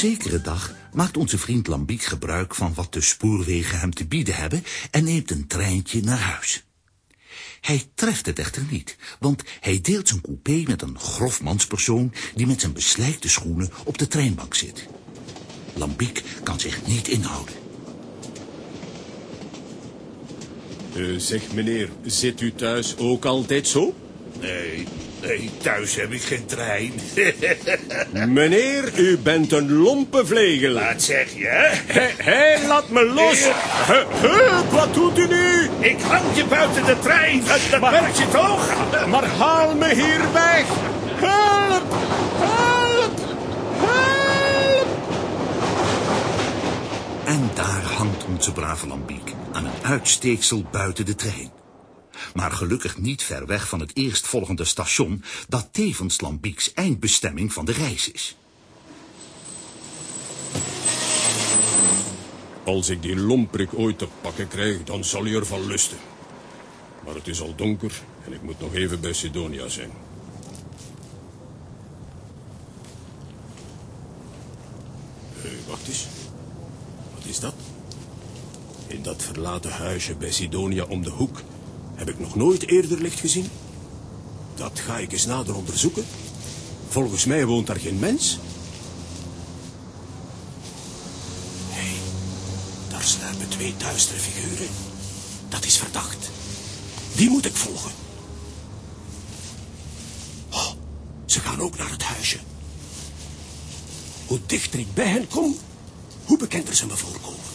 Op zekere dag maakt onze vriend Lambiek gebruik van wat de spoorwegen hem te bieden hebben en neemt een treintje naar huis. Hij treft het echter niet, want hij deelt zijn coupé met een grof manspersoon die met zijn beslijkte schoenen op de treinbank zit. Lambiek kan zich niet inhouden. Uh, zeg meneer, zit u thuis ook altijd zo? Nee, nee, thuis heb ik geen trein. meneer, u bent een lompe vlegel. Wat zeg je? Hé, hey, laat me los. He, he, wat doet u nu? Ik hang je buiten de trein. Dat, dat Maar- merk je toch? Maar haal me hier weg. Help, help, help. En daar hangt onze brave Lambiek aan een uitsteeksel buiten de trein. Maar gelukkig niet ver weg van het eerstvolgende station... dat tevens Lambieks eindbestemming van de reis is. Als ik die lomprik ooit te pakken krijg, dan zal hij ervan lusten. Maar het is al donker en ik moet nog even bij Sidonia zijn. Hé, wacht eens. Wat is dat? In dat verlaten huisje bij Sidonia om de hoek heb ik nog nooit eerder licht gezien. Dat ga ik eens nader onderzoeken. Volgens mij woont daar geen mens. Hé, daar sluipen twee duistere figuren. Dat is verdacht. Die moet ik volgen. Oh, ze gaan ook naar het huisje. Hoe dichter ik bij hen kom, hoe bekender ze me voorkomen.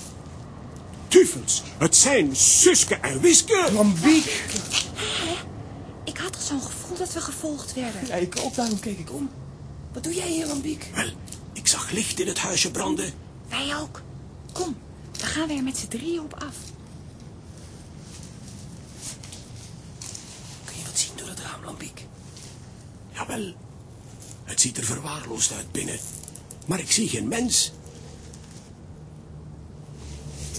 Tufels, het zijn Suske en Wiske. Lambiek! Ik had toch zo'n gevoel dat we gevolgd werden. Ja, ik ook, daarom keek ik om. Wat doe jij hier, Lambiek? Wel, ik zag licht in het huisje branden. Wij ook. Kom, we gaan er met z'n drieën op af. Kun je wat zien door het raam, Lambiek? Jawel, het ziet er verwaarloosd uit binnen. Maar ik zie geen mens.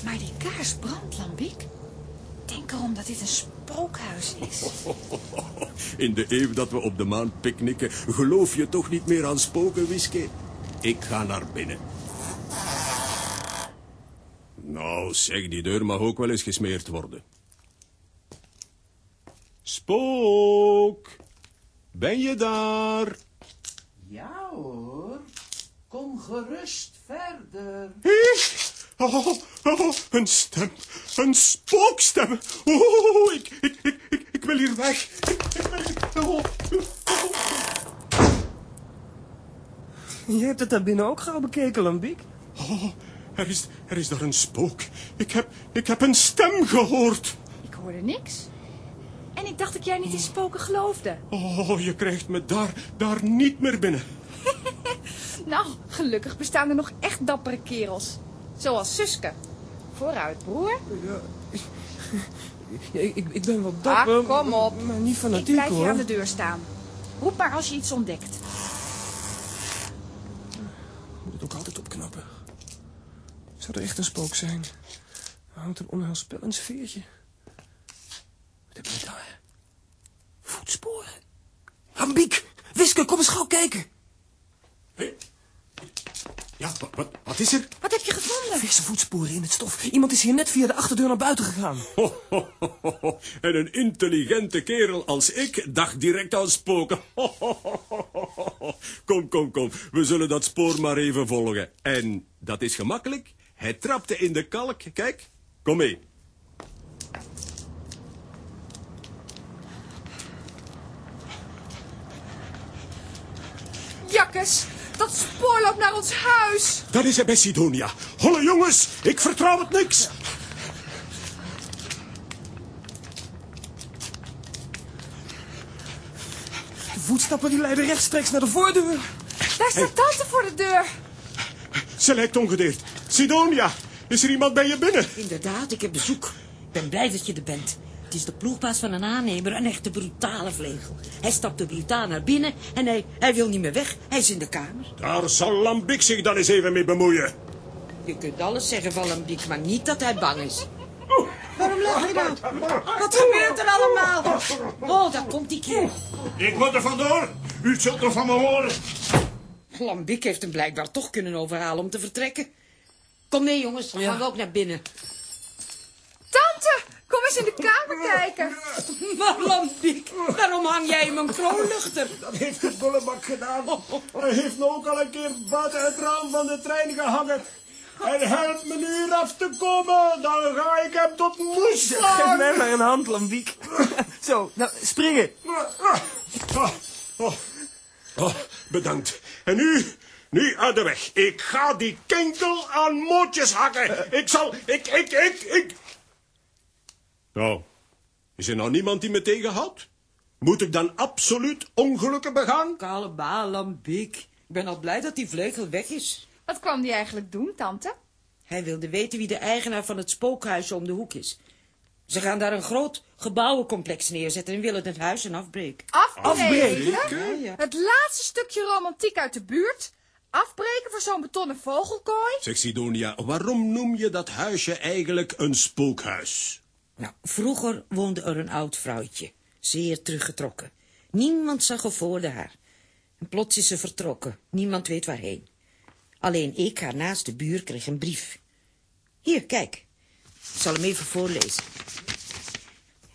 Maar die kaars brandt, Lambiek. Denk erom dat dit een spookhuis is. In de eeuw dat we op de maan picknicken, geloof je toch niet meer aan spoken, Wiske? Ik ga naar binnen. Nou, zeg, die deur mag ook wel eens gesmeerd worden. Spook, ben je daar? Ja hoor, kom gerust verder. Oh, oh, een stem, een spookstem. Oh, ik, ik, ik, ik, ik wil hier weg. Ik, ik wil hier... Oh, Je hebt het daar binnen ook gauw bekeken, Lambiek. oh, er is, er is daar een spook. Ik heb, ik heb een stem gehoord. Ik hoorde niks. En ik dacht dat jij niet in spoken geloofde. Oh, je krijgt me daar, daar niet meer binnen. Nou, gelukkig bestaan er nog echt dappere kerels. Zoals Suske. Vooruit, broer. Ja, ik, ik, ik ben wel dapper, Ah, kom op. maar niet Ik fanatiek, blijf hier hoor. aan de deur staan. Roep maar als je iets ontdekt. moet het ook altijd opknappen. Zou er echt een spook zijn? Er hangt een onheilspellend sfeertje. Wat heb je daar? Voetsporen. Lambiek! Wiske, kom eens gauw kijken. Ja, wat, wat, wat is er? Wat heb je gevonden? Verse voetsporen in het stof. Iemand is hier net via de achterdeur naar buiten gegaan. Ho, ho, ho, ho, ho. En een intelligente kerel als ik dacht direct aan spoken. Ho, ho, ho, ho, ho, ho. Kom, kom, kom. We zullen dat spoor maar even volgen. En dat is gemakkelijk. Hij trapte in de kalk. Kijk, kom mee. Jakkes, dat spoor loopt naar ons huis. Dat is hij bij Sidonia. Holle jongens, ik vertrouw het niks. De voetstappen die leiden rechtstreeks naar de voordeur. Daar staat tante voor de deur. Ze lijkt ongedeerd. Sidonia, is er iemand bij je binnen? Inderdaad, ik heb bezoek. Ik ben blij dat je er bent. Is de ploegbaas van een aannemer, een echte brutale vlegel. Hij stapte brutaal naar binnen en hij, hij wil niet meer weg. Hij is in de kamer. Daar zal Lambik zich dan eens even mee bemoeien. Je kunt alles zeggen van Lambiek, maar niet dat hij bang is. Waarom lach je nou? Wat gebeurt er allemaal? Oh, daar komt die kerel. Ik moet er vandoor. U zult er van me horen. Lambiek heeft hem blijkbaar toch kunnen overhalen om te vertrekken. Kom mee, jongens, dan gaan we ook naar binnen. Tante, kom eens in de kamer kijken. Maar Lambiek, waarom hang jij hem een kroonluchter? Dat heeft de bullebak gedaan. Hij heeft me ook al een keer buiten het raam van de trein gehangen. En helpt me nu af te komen, dan ga ik hem tot moes Geef slaan. mij maar een hand, Lambiek. Zo, nou, springen. Oh, oh, oh, bedankt. En nu, nu uit de weg. Ik ga die kinkel aan mootjes hakken. Ik zal, ik, ik, ik, ik... Nou, is er nou niemand die me tegenhoudt? Moet ik dan absoluut ongelukken begaan? Kaleba, Lambiek. Ik ben al blij dat die vleugel weg is. Wat kwam die eigenlijk doen, tante? Hij wilde weten wie de eigenaar van het spookhuisje om de hoek is. Ze gaan daar een groot gebouwencomplex neerzetten en willen het huis en afbreken. Afbreken? Ja, ja. Het laatste stukje romantiek uit de buurt? Afbreken voor zo'n betonnen vogelkooi? Zeg Sidonia, waarom noem je dat huisje eigenlijk een spookhuis? Nou, vroeger woonde er een oud vrouwtje, zeer teruggetrokken. Niemand zag er voor de haar. En plots is ze vertrokken, niemand weet waarheen. Alleen ik, haar naaste buur, kreeg een brief. Hier, kijk. Ik zal hem even voorlezen.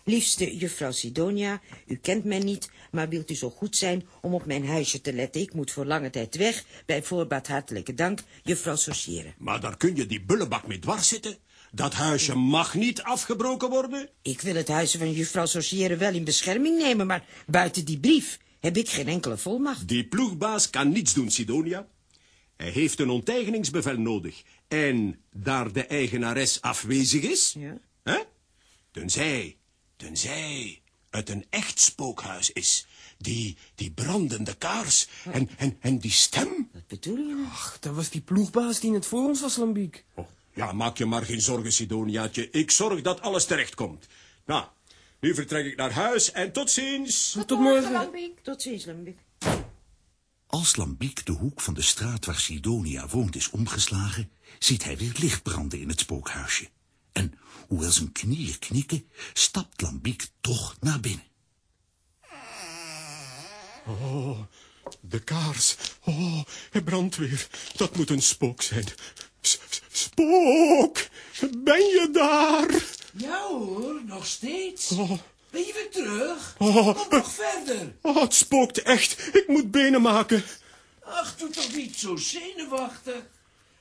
Liefste juffrouw Sidonia, u kent mij niet, maar wilt u zo goed zijn om op mijn huisje te letten. Ik moet voor lange tijd weg. Bij voorbaat hartelijke dank, juffrouw Saucière. Maar daar kun je die bullebak mee dwars zitten. Dat huisje mag niet afgebroken worden. Ik wil het huisje van juffrouw Saucière wel in bescherming nemen, maar buiten die brief heb ik geen enkele volmacht. Die ploegbaas kan niets doen, Sidonia. Hij heeft een onteigeningsbevel nodig. En daar de eigenares afwezig is... Ja. Hè? Tenzij, tenzij het een echt spookhuis is. Die, die brandende kaars en, en, en die stem. Wat bedoel je nou? Ach, dat was die ploegbaas die net voor ons was, Lambiek. Oh, ja, maak je maar geen zorgen, Sidoniaatje. Ik zorg dat alles terechtkomt. Nou, nu vertrek ik naar huis en tot ziens. Tot morgen. Lambiek. Tot ziens, Lambiek. Als Lambiek de hoek van de straat waar Sidonia woont is omgeslagen, ziet hij weer licht branden in het spookhuisje. En, hoewel zijn knieën knikken, stapt Lambiek toch naar binnen. Oh, de kaars. Oh, hij brandt weer. Dat moet een spook zijn. S- s- spook! Ben je daar? Ja hoor, nog steeds. Oh. Ben je weer terug? Oh. Kom nog verder. Oh, het spookt echt. Ik moet benen maken. Ach, doe toch niet zo zenuwachtig.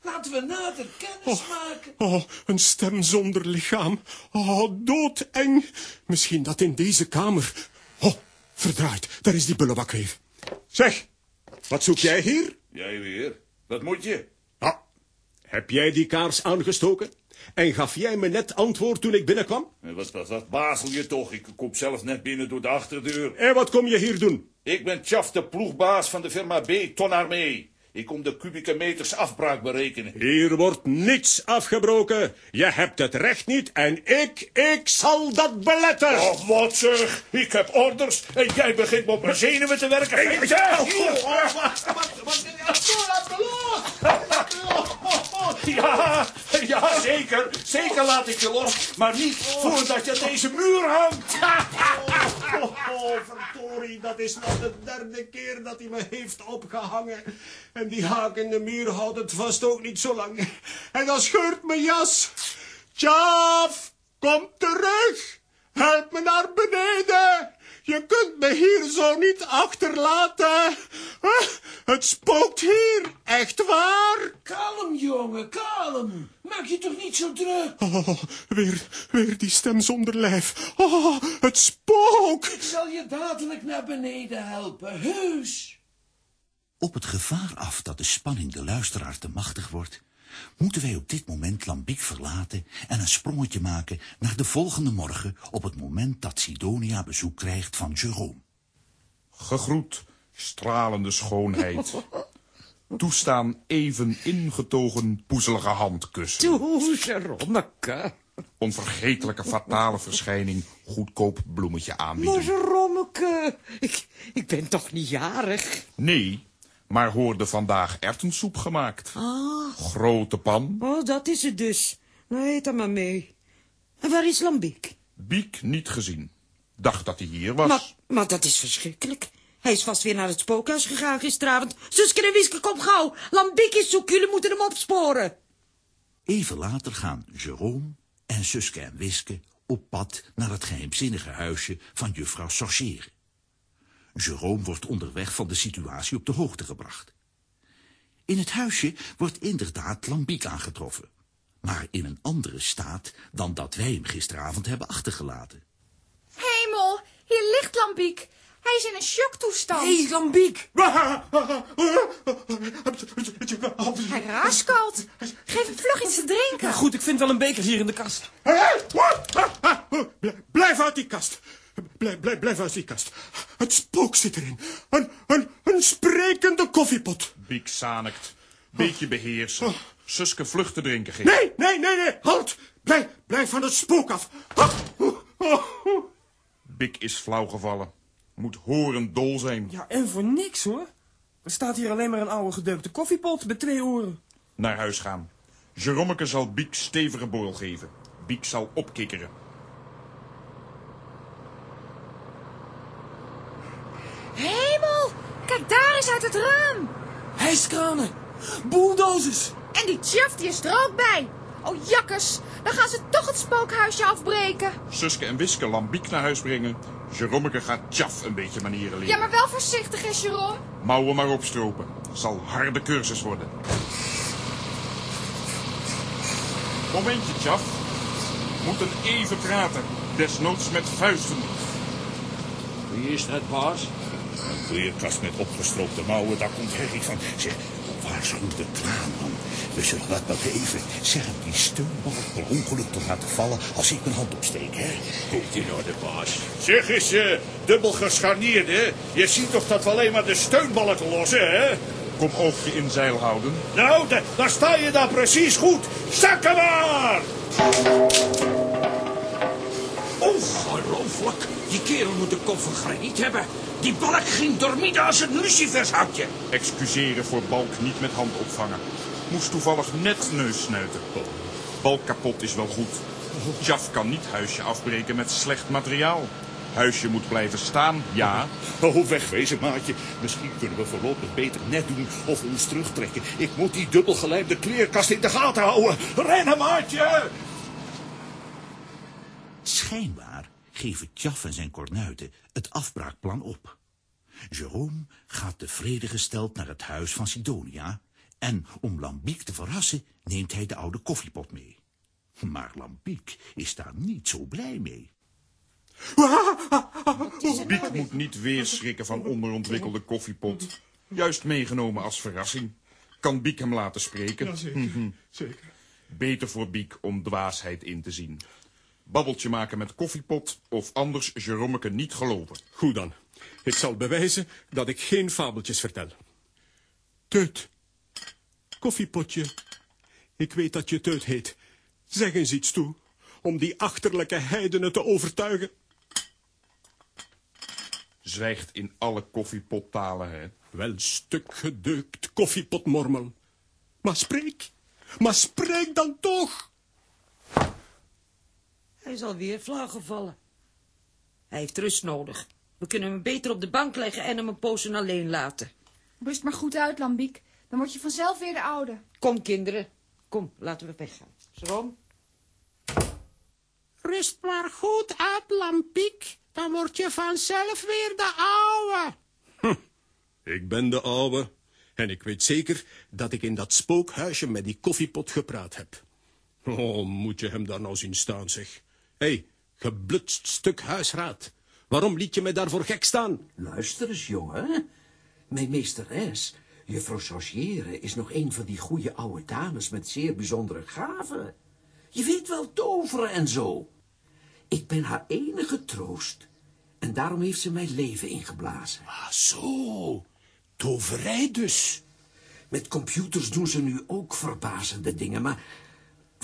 Laten we nader kennis maken. Oh, een stem zonder lichaam. Oh, doodeng. Misschien dat in deze kamer. Oh, verdraaid. Daar is die bullebak weer. Zeg, wat zoek jij hier? Jij weer? Wat moet je? Ah, heb jij die kaars aangestoken? En gaf jij me net antwoord toen ik binnenkwam? En wat, wat, wat bazel je toch? Ik kom zelf net binnen door de achterdeur. En wat kom je hier doen? Ik ben Tjaf, de ploegbaas van de firma B, Tonarmee. Ik kom de kubieke meters afbraak berekenen. Hier wordt niets afgebroken. Je hebt het recht niet en ik, ik zal dat beletten. Oh, wat zeg! Ik heb orders en jij begint me op mijn zenuwen te werken. Hey, zeg! Ja, ja, zeker. Zeker laat ik je los. Maar niet voordat je deze muur hangt. Oh, oh, verdorie, dat is nog de derde keer dat hij me heeft opgehangen. En die haak in de muur houdt het vast ook niet zo lang. En dan scheurt mijn jas. Tjaaf, kom terug. Help me naar beneden. Je kunt me hier zo niet achterlaten. Het spookt hier, echt waar. Kalm, jongen, kalm. Maak je toch niet zo druk. Oh, weer, weer die stem zonder lijf. Oh, het spook. Ik zal je dadelijk naar beneden helpen, heus. Op het gevaar af dat de spanning de luisteraar te machtig wordt, moeten wij op dit moment Lambiek verlaten en een sprongetje maken naar de volgende morgen op het moment dat Sidonia bezoek krijgt van Jerome. Gegroet, stralende schoonheid. Toestaan even ingetogen poezelige handkussen. Toe, Rommeke. Onvergetelijke fatale verschijning, goedkoop bloemetje aanbieden. Maar Rommeke, ik, ik ben toch niet jarig? Nee, maar hoorde vandaag erwtensoep gemaakt. Ah, Grote pan, oh, dat is het dus. Nou, eet dan maar mee. En waar is Lambiek? Biek niet gezien. Dacht dat hij hier was. Maar, maar dat is verschrikkelijk. Hij is vast weer naar het spookhuis gegaan gisteravond. Suske en Wiske, kom gauw. Lambiek is zoek, jullie moeten hem opsporen. Even later gaan Jerome en Suske en Wiske op pad naar het geheimzinnige huisje van juffrouw Sorcière. Jerome wordt onderweg van de situatie op de hoogte gebracht. In het huisje wordt inderdaad Lambiek aangetroffen, maar in een andere staat dan dat wij hem gisteravond hebben achtergelaten. Hemel, hier ligt Lambiek. Hij is in een shocktoestand. Hé, hey, Lambiek! Hij raaskalt. Geef hem vlug iets te drinken. Ja, goed, ik vind wel een beker hier in de kast. Blijf uit die kast. Blijf, blijf, blijf uit die kast. Het spook zit erin. Een, een, een sprekende koffiepot. Biek zanikt. Beetje beheersen. Suske vluchten drinken geven. Nee, nee, nee, nee. Halt. Blijf, blijf van het spook af. Oh, oh, oh. Bik is flauw gevallen. Moet horend dol zijn. Ja, en voor niks hoor. Er staat hier alleen maar een oude gedeukte koffiepot met twee oren. Naar huis gaan. Jerommeke zal Biek stevige borrel geven. Biek zal opkikkeren. Hemel, kijk daar eens uit het raam. Hijskranen, bulldozers. En die tjaf, die is er ook bij. Oh, jakkers, dan gaan ze toch het spookhuisje afbreken. Suske en Wiske Lambiek naar huis brengen. Jerommeke gaat Tjaf een beetje manieren leren. Ja, maar wel voorzichtig, hè, Jerome? Mouwen maar opstropen. Zal harde cursus worden. Momentje, Tjaf. Moeten even praten. Desnoods met vuisten. Wie is dat, baas? Kleerkast met opgestroopte mouwen, daar komt herrie van. Zeg, waarschuw de kraanman. We zullen dat wel even. Zeg hem die steunbalk per ongeluk te laten vallen als ik mijn hand opsteek, hè? Komt in orde, baas. Zeg eens, uh, dubbel gescharnierd, hè? Je ziet toch dat we alleen maar de steunbalken lossen, hè? Kom oogje in zeil houden. Nou, da- daar sta je dan precies goed. Zakken maar! Ongelooflijk. Die kerel moet de kop van graniet hebben. Die balk ging doormidden als een lucifershoutje. Excuseren voor balk niet met hand opvangen. Moest toevallig net neus snuiten. Balk kapot is wel goed. Tjaf kan niet huisje afbreken met slecht materiaal. Huisje moet blijven staan, ja. Oh, wegwezen, maatje. Misschien kunnen we voorlopig beter net doen of ons terugtrekken. Ik moet die dubbelgelijmde kleerkast in de gaten houden. Rennen, maatje! Schijnbaar geven Tjaf en zijn kornuiten het afbraakplan op. Jerome gaat tevreden gesteld naar het huis van Sidonia... en om Lambiek te verrassen neemt hij de oude koffiepot mee. Maar Lambiek is daar niet zo blij mee. Biek moet niet weer schrikken van onderontwikkelde koffiepot. Juist meegenomen als verrassing. Kan Biek hem laten spreken? Zeker, zeker. Beter voor Biek om dwaasheid in te zien. Babbeltje maken met koffiepot of anders Jeromeke niet geloven. Goed dan. Ik zal bewijzen dat ik geen fabeltjes vertel. Teut. Koffiepotje. Ik weet dat je Teut heet. Zeg eens iets toe, om die achterlijke heidenen te overtuigen. Zwijgt in alle koffiepottalen, hè. Wel stuk gedeukt koffiepotmormel. Maar spreek. Maar spreek dan toch. Hij is alweer flauw gevallen. Hij heeft rust nodig. We kunnen hem beter op de bank leggen en hem een poosje alleen laten. Rust maar goed uit, Lambiek. Dan word je vanzelf weer de oude. Kom, kinderen. Kom, laten we weggaan. Schroom. Rust maar goed uit, Lampiek. Dan word je vanzelf weer de ouwe. Ik ben de ouwe. En ik weet zeker dat ik in dat spookhuisje met die koffiepot gepraat heb. Oh, moet je hem daar nou zien staan, zeg. Hé, hey, geblutst stuk huisraad. Waarom liet je me daarvoor gek staan? Luister eens, jongen. Mijn meesteres, juffrouw Saucière, is nog een van die goede oude dames met zeer bijzondere gaven. Je weet wel toveren en zo. Ik ben haar enige troost. En daarom heeft ze mijn leven ingeblazen. Ah, zo. Toverij dus. Met computers doen ze nu ook verbazende dingen, maar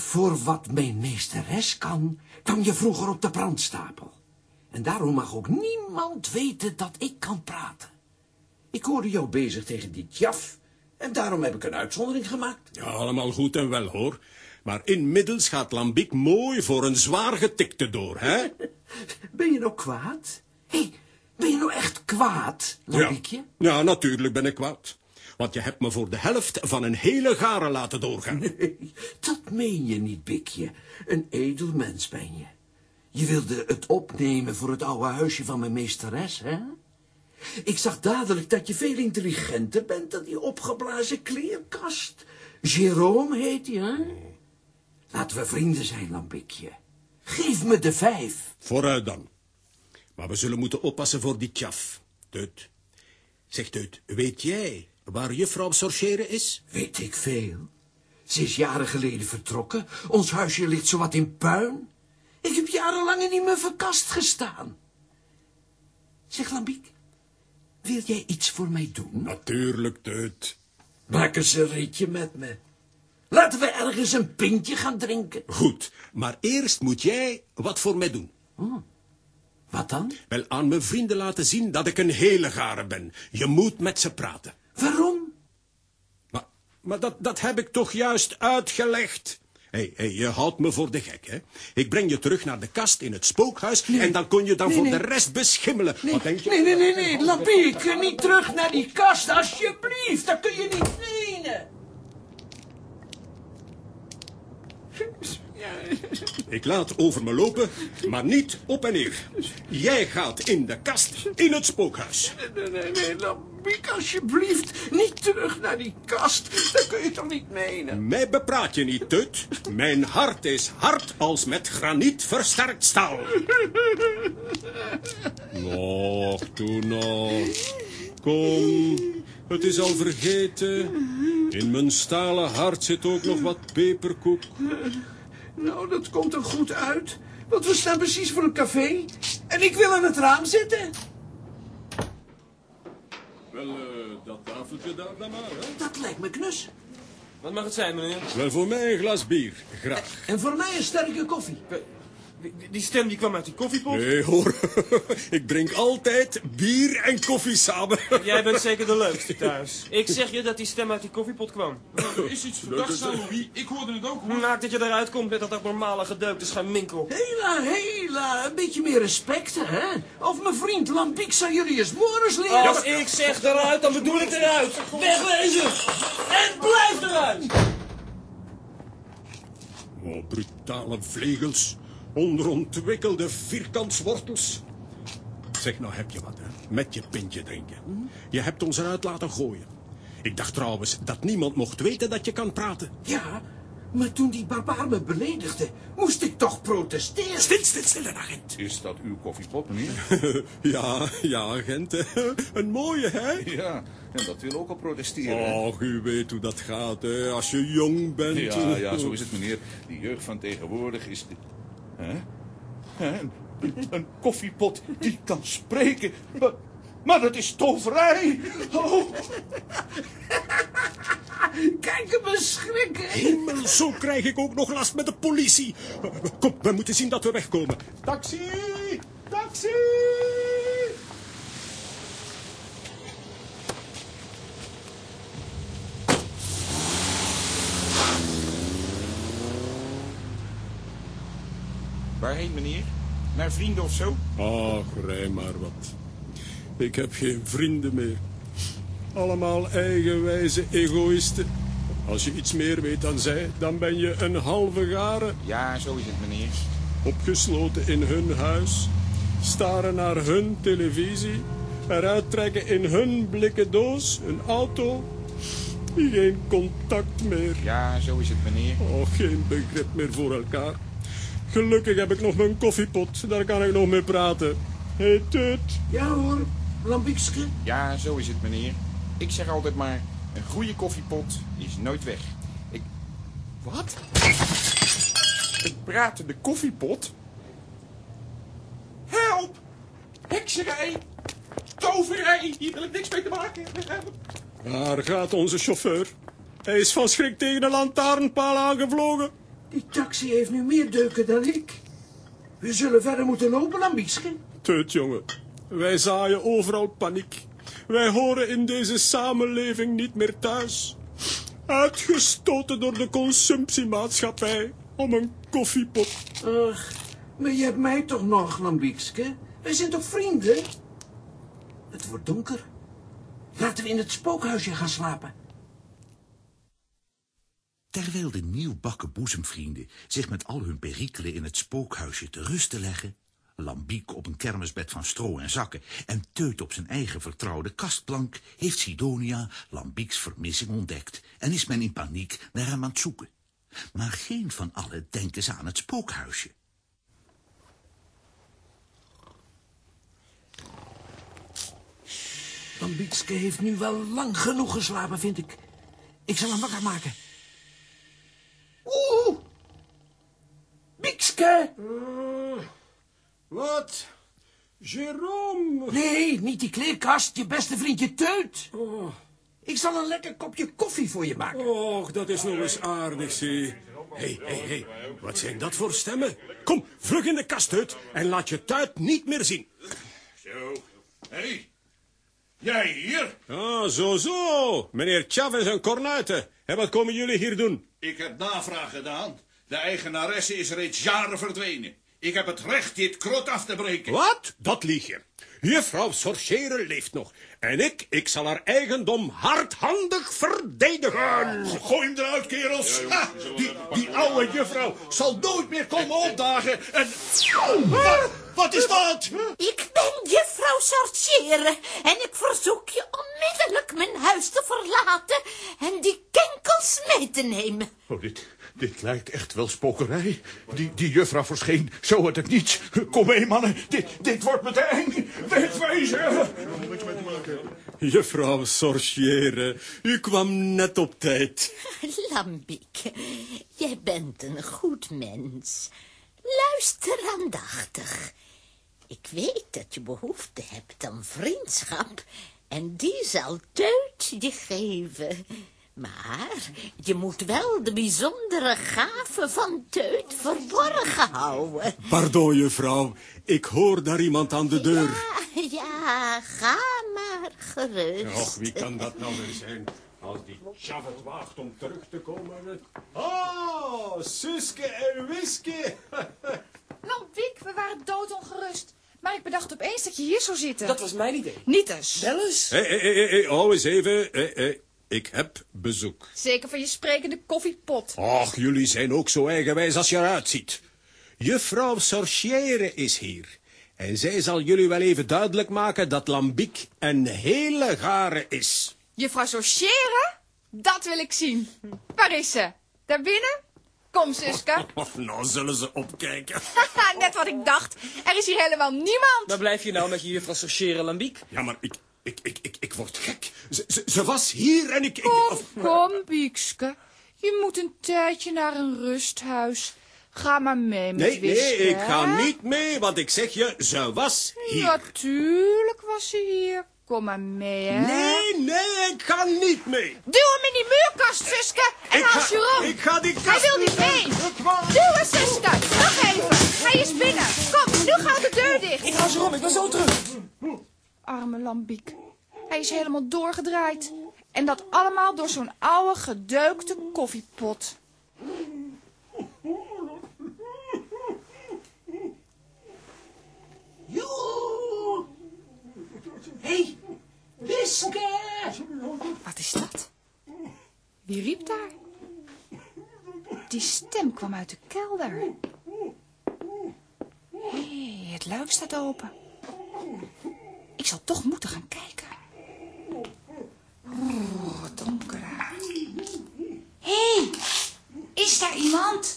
voor wat mijn meesteres kan, kwam je vroeger op de brandstapel. En daarom mag ook niemand weten dat ik kan praten. Ik hoorde jou bezig tegen die tjaf, en daarom heb ik een uitzondering gemaakt. Ja, allemaal goed en wel, hoor. Maar inmiddels gaat Lambiek mooi voor een zwaar getikte door, hè? Ben je nou kwaad? Hé, hey, Ben je nou echt kwaad, Lambiekje? Ja. ja, natuurlijk ben ik kwaad. Want je hebt me voor de helft van een hele garen laten doorgaan. Nee, dat meen je niet, Bikje. Een edel mens ben je. Je wilde het opnemen voor het oude huisje van mijn meesteres, hè? Ik zag dadelijk dat je veel intelligenter bent dan die opgeblazen kleerkast. Jérôme heet hij, hè? Laten we vrienden zijn, Lampikje. Geef me de vijf. Vooruit dan. Maar we zullen moeten oppassen voor die tjaf. Teut. Zeg, Teut, weet jij waar juffrouw Sorchere is? Weet ik veel. Ze is jaren geleden vertrokken. Ons huisje ligt zowat in puin. Ik heb jarenlang in mijn verkast gestaan. Zeg, Lambiek, wil jij iets voor mij doen? Natuurlijk, Teut. Maak eens een ritje met me. Laten we ergens een pintje gaan drinken. Goed, maar eerst moet jij wat voor mij doen. Wat dan? Wel aan mijn vrienden laten zien dat ik een hele garen ben. Je moet met ze praten. Waarom? Maar, maar dat, dat heb ik toch juist uitgelegd. Hé, hey, hey, je houdt me voor de gek, hè? Ik breng je terug naar de kast in het spookhuis... en dan kon je dan Nee, voor nee. de rest beschimmelen. Wat denk je? Nee, nee, nee, nee, Lambiek, niet terug naar die kast, alsjeblieft. Dat kun je niet menen. Ik laat over me lopen, maar niet op en neer. Jij gaat in de kast in het spookhuis. Nee, nee, nee, Lambiek, alsjeblieft. Niet terug naar die kast. Dat kun je toch niet menen? Mij bepraat je niet, Tut. Mijn hart is hard als met graniet versterkt staal. Och, doe nou. Kom, het is al vergeten. In mijn stalen hart zit ook nog wat peperkoek. Nou, dat komt er goed uit. Want we staan precies voor een café. En ik wil aan het raam zitten. Wel, dat tafeltje daar dan maar, hè? Dat lijkt me knus. Wat mag het zijn, meneer? Wel, voor mij een glas bier, graag. En voor mij een sterke koffie. Die, die stem die kwam uit die koffiepot. Nee, hoor. Ik drink altijd bier en koffie samen. Jij bent zeker de leukste thuis. Ik zeg je dat die stem uit die koffiepot kwam. Er is iets verdachts aan, Louis. Ik hoorde het ook, hoor. Maak dat je eruit komt met dat abnormale gedeukte schaminkel. Hela, hela, een beetje meer respect, hè? Of mijn vriend Lambiek zou jullie eens morgens leren. Als ik zeg eruit, dan bedoel ik eruit. Wegwezen! En blijf eruit! Oh, brutale vlegels. Onderontwikkelde vierkantswortels. Zeg, nou heb je wat, hè? Met je pintje drinken. Je hebt ons eruit laten gooien. Ik dacht trouwens dat niemand mocht weten dat je kan praten. Ja, maar toen die barbaar me beledigde, moest ik toch protesteren. Stil, stil, stil, agent. Is dat uw koffiepot, meneer? Ja, ja, agent. Een mooie, hè? Ja, en dat wil ook al protesteren. Och, u weet hoe dat gaat, hè? Als je jong bent. Ja, ja, zo is het, meneer. Die jeugd van tegenwoordig is... Een, een koffiepot die kan spreken. Maar, maar dat is toverij. Oh. Kijk hem eens schrikken. Himmel, zo krijg ik ook nog last met de politie. Kom, we moeten zien dat we wegkomen. Taxi! Taxi! Waarheen, meneer? Naar vrienden of zo? Ach, rij maar wat. Ik heb geen vrienden meer. Allemaal eigenwijze egoïsten. Als je iets meer weet dan zij, dan ben je een halve garen. Ja, zo is het, meneer. Opgesloten in hun huis. Staren naar hun televisie. Eruit trekken in hun blikken doos, een auto. Geen contact meer. Ja, zo is het, meneer. Oh, geen begrip meer voor elkaar. Gelukkig heb ik nog mijn koffiepot. Daar kan ik nog mee praten. Hé, hey, Tut. Ja hoor, Lambiekske. Ja, zo is het, meneer. Ik zeg altijd maar, een goede koffiepot is nooit weg. Ik... Wat? Een pratende koffiepot? Help! Hekserij! Toverij! Hier wil ik niks mee te maken hebben. Daar gaat onze chauffeur. Hij is van schrik tegen de lantaarnpaal aangevlogen. Die taxi heeft nu meer deuken dan ik. We zullen verder moeten lopen, Lambiekske. Tut, jongen. Wij zaaien overal paniek. Wij horen in deze samenleving niet meer thuis. Uitgestoten door de consumptiemaatschappij om een koffiepot. Ach, maar je hebt mij toch nog, Lambiekske? Wij zijn toch vrienden? Het wordt donker. Laten we in het spookhuisje gaan slapen. Terwijl de nieuwbakken boezemvrienden zich met al hun perikelen in het spookhuisje te rusten leggen, Lambiek op een kermisbed van stro en zakken en Teut op zijn eigen vertrouwde kastplank, heeft Sidonia Lambieks vermissing ontdekt en is men in paniek naar hem aan het zoeken. Maar geen van allen denken ze aan het spookhuisje. Lambiekske heeft nu wel lang genoeg geslapen, vind ik. Ik zal hem wakker maken. Oeh! Biekske! Wat? Jérôme! Nee, niet die kleerkast, je beste vriendje Teut. Ik zal een lekker kopje koffie voor je maken. Och, dat is nog eens aardig, zie. Hé, hé, hé, wat zijn dat voor stemmen? Kom, vlug in de kast uit en laat je tuit niet meer zien. Zo. Hé, hey. jij hier? Ah, zo, zo. Meneer Chavez en Cornuiten. En wat komen jullie hier doen? Ik heb navraag gedaan. De eigenaresse is reeds jaren verdwenen. Ik heb het recht dit krot af te breken. Wat? Dat lieg je. Juffrouw Sorchere leeft nog. En ik, ik zal haar eigendom hardhandig verdedigen. Gooi hem eruit, kerels. Ha, die, die oude juffrouw zal nooit meer komen opdagen. En... Wat, wat is dat? Ik ben juffrouw Sorcière en ik verzoek je onmiddellijk mijn huis te verlaten en die kenkels mee te nemen. Oh, dit, dit lijkt echt wel spokerij. Die, die juffrouw verscheen zo uit het niets. Kom mee, mannen. Dit, dit wordt me te eng. Wegwezen. Juffrouw Sorcière, u kwam net op tijd. Lambiek, jij bent een goed mens. Luister aandachtig. Ik weet dat je behoefte hebt aan vriendschap en die zal Teut je geven. Maar je moet wel de bijzondere gave van Teut verborgen houden. Pardon, juffrouw. Ik hoor daar iemand aan de deur. Ja, ja, ga maar gerust. Och, wie kan dat nou weer zijn? Als die Chavez waagt om terug te komen. Oh, Suske en Wiske. Lambiek, we waren doodongerust. Maar ik bedacht opeens dat je hier zou zitten. Dat was mijn idee. Niet eens. Wel eens. Hé, hé, hé, hé, hou eens even. Hé, hé. Ik heb bezoek. Zeker van je sprekende koffiepot. Och, jullie zijn ook zo eigenwijs als je eruit ziet. Juffrouw Sorcière is hier. En zij zal jullie wel even duidelijk maken dat Lambiek een hele gare is. Juffrouw Sorchere? Dat wil ik zien. Waar is ze? Daar binnen? Kom, Suske. Och, nou zullen ze opkijken. Haha, Net wat ik dacht. Er is hier helemaal niemand. Waar blijf je nou met je juffrouw Sorchere Lambiek? Ja, maar ik, ik, ik, ik, ik word gek. Ze, ze, ze was hier en ik... ik of- Kom, Biekske. Je moet een tijdje naar een rusthuis. Ga maar mee met Nee, nee, ik ga hè? niet mee, want ik zeg je, ze was hier. Natuurlijk was ze hier. Kom maar mee, hè. Nee, nee, ik ga niet mee. Duw hem in die muurkast, Suske. En Ik haal ga- Jeroen. ik ga die Hij kast wil niet mee. Duw hem, Suske. Nog even. Hij is binnen. Kom, nu gaat de deur dicht. Ik ze om, ik ben zo terug. Arme Lambiek. Hij is helemaal doorgedraaid. En dat allemaal door zo'n oude gedeukte koffiepot. Joe! Hé, hey, Wiske! Wat is dat? Wie riep daar? Die stem kwam uit de kelder. Hé, het luik staat open. Ik zal toch moeten gaan kijken. Oeh, donker. Hé, hey, is daar iemand?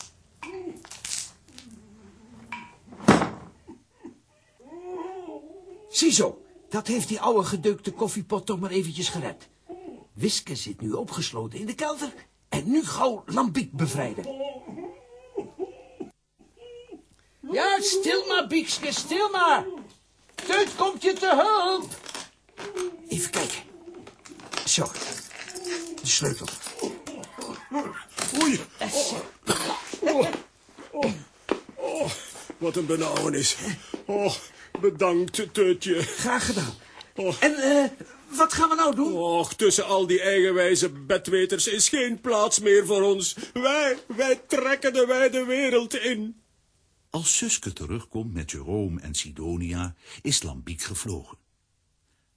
Ziezo, dat heeft die oude gedeukte koffiepot toch maar eventjes gered. Wiske zit nu opgesloten in de kelder en nu gauw Lambiek bevrijden. Ja, stil maar, Biekske, stil maar. Teut komt je te hulp. Even kijken. Zo, de sleutel. Oei. Oh. Oh. Oh. Wat een benauwenis. Oh, bedankt, Tutje. Graag gedaan. Oh. En eh, wat gaan we nou doen? Och, tussen al die eigenwijze bedweters is geen plaats meer voor ons. Wij, wij trekken de wijde wereld in. Als Suske terugkomt met Jerome en Sidonia, is Lambiek gevlogen.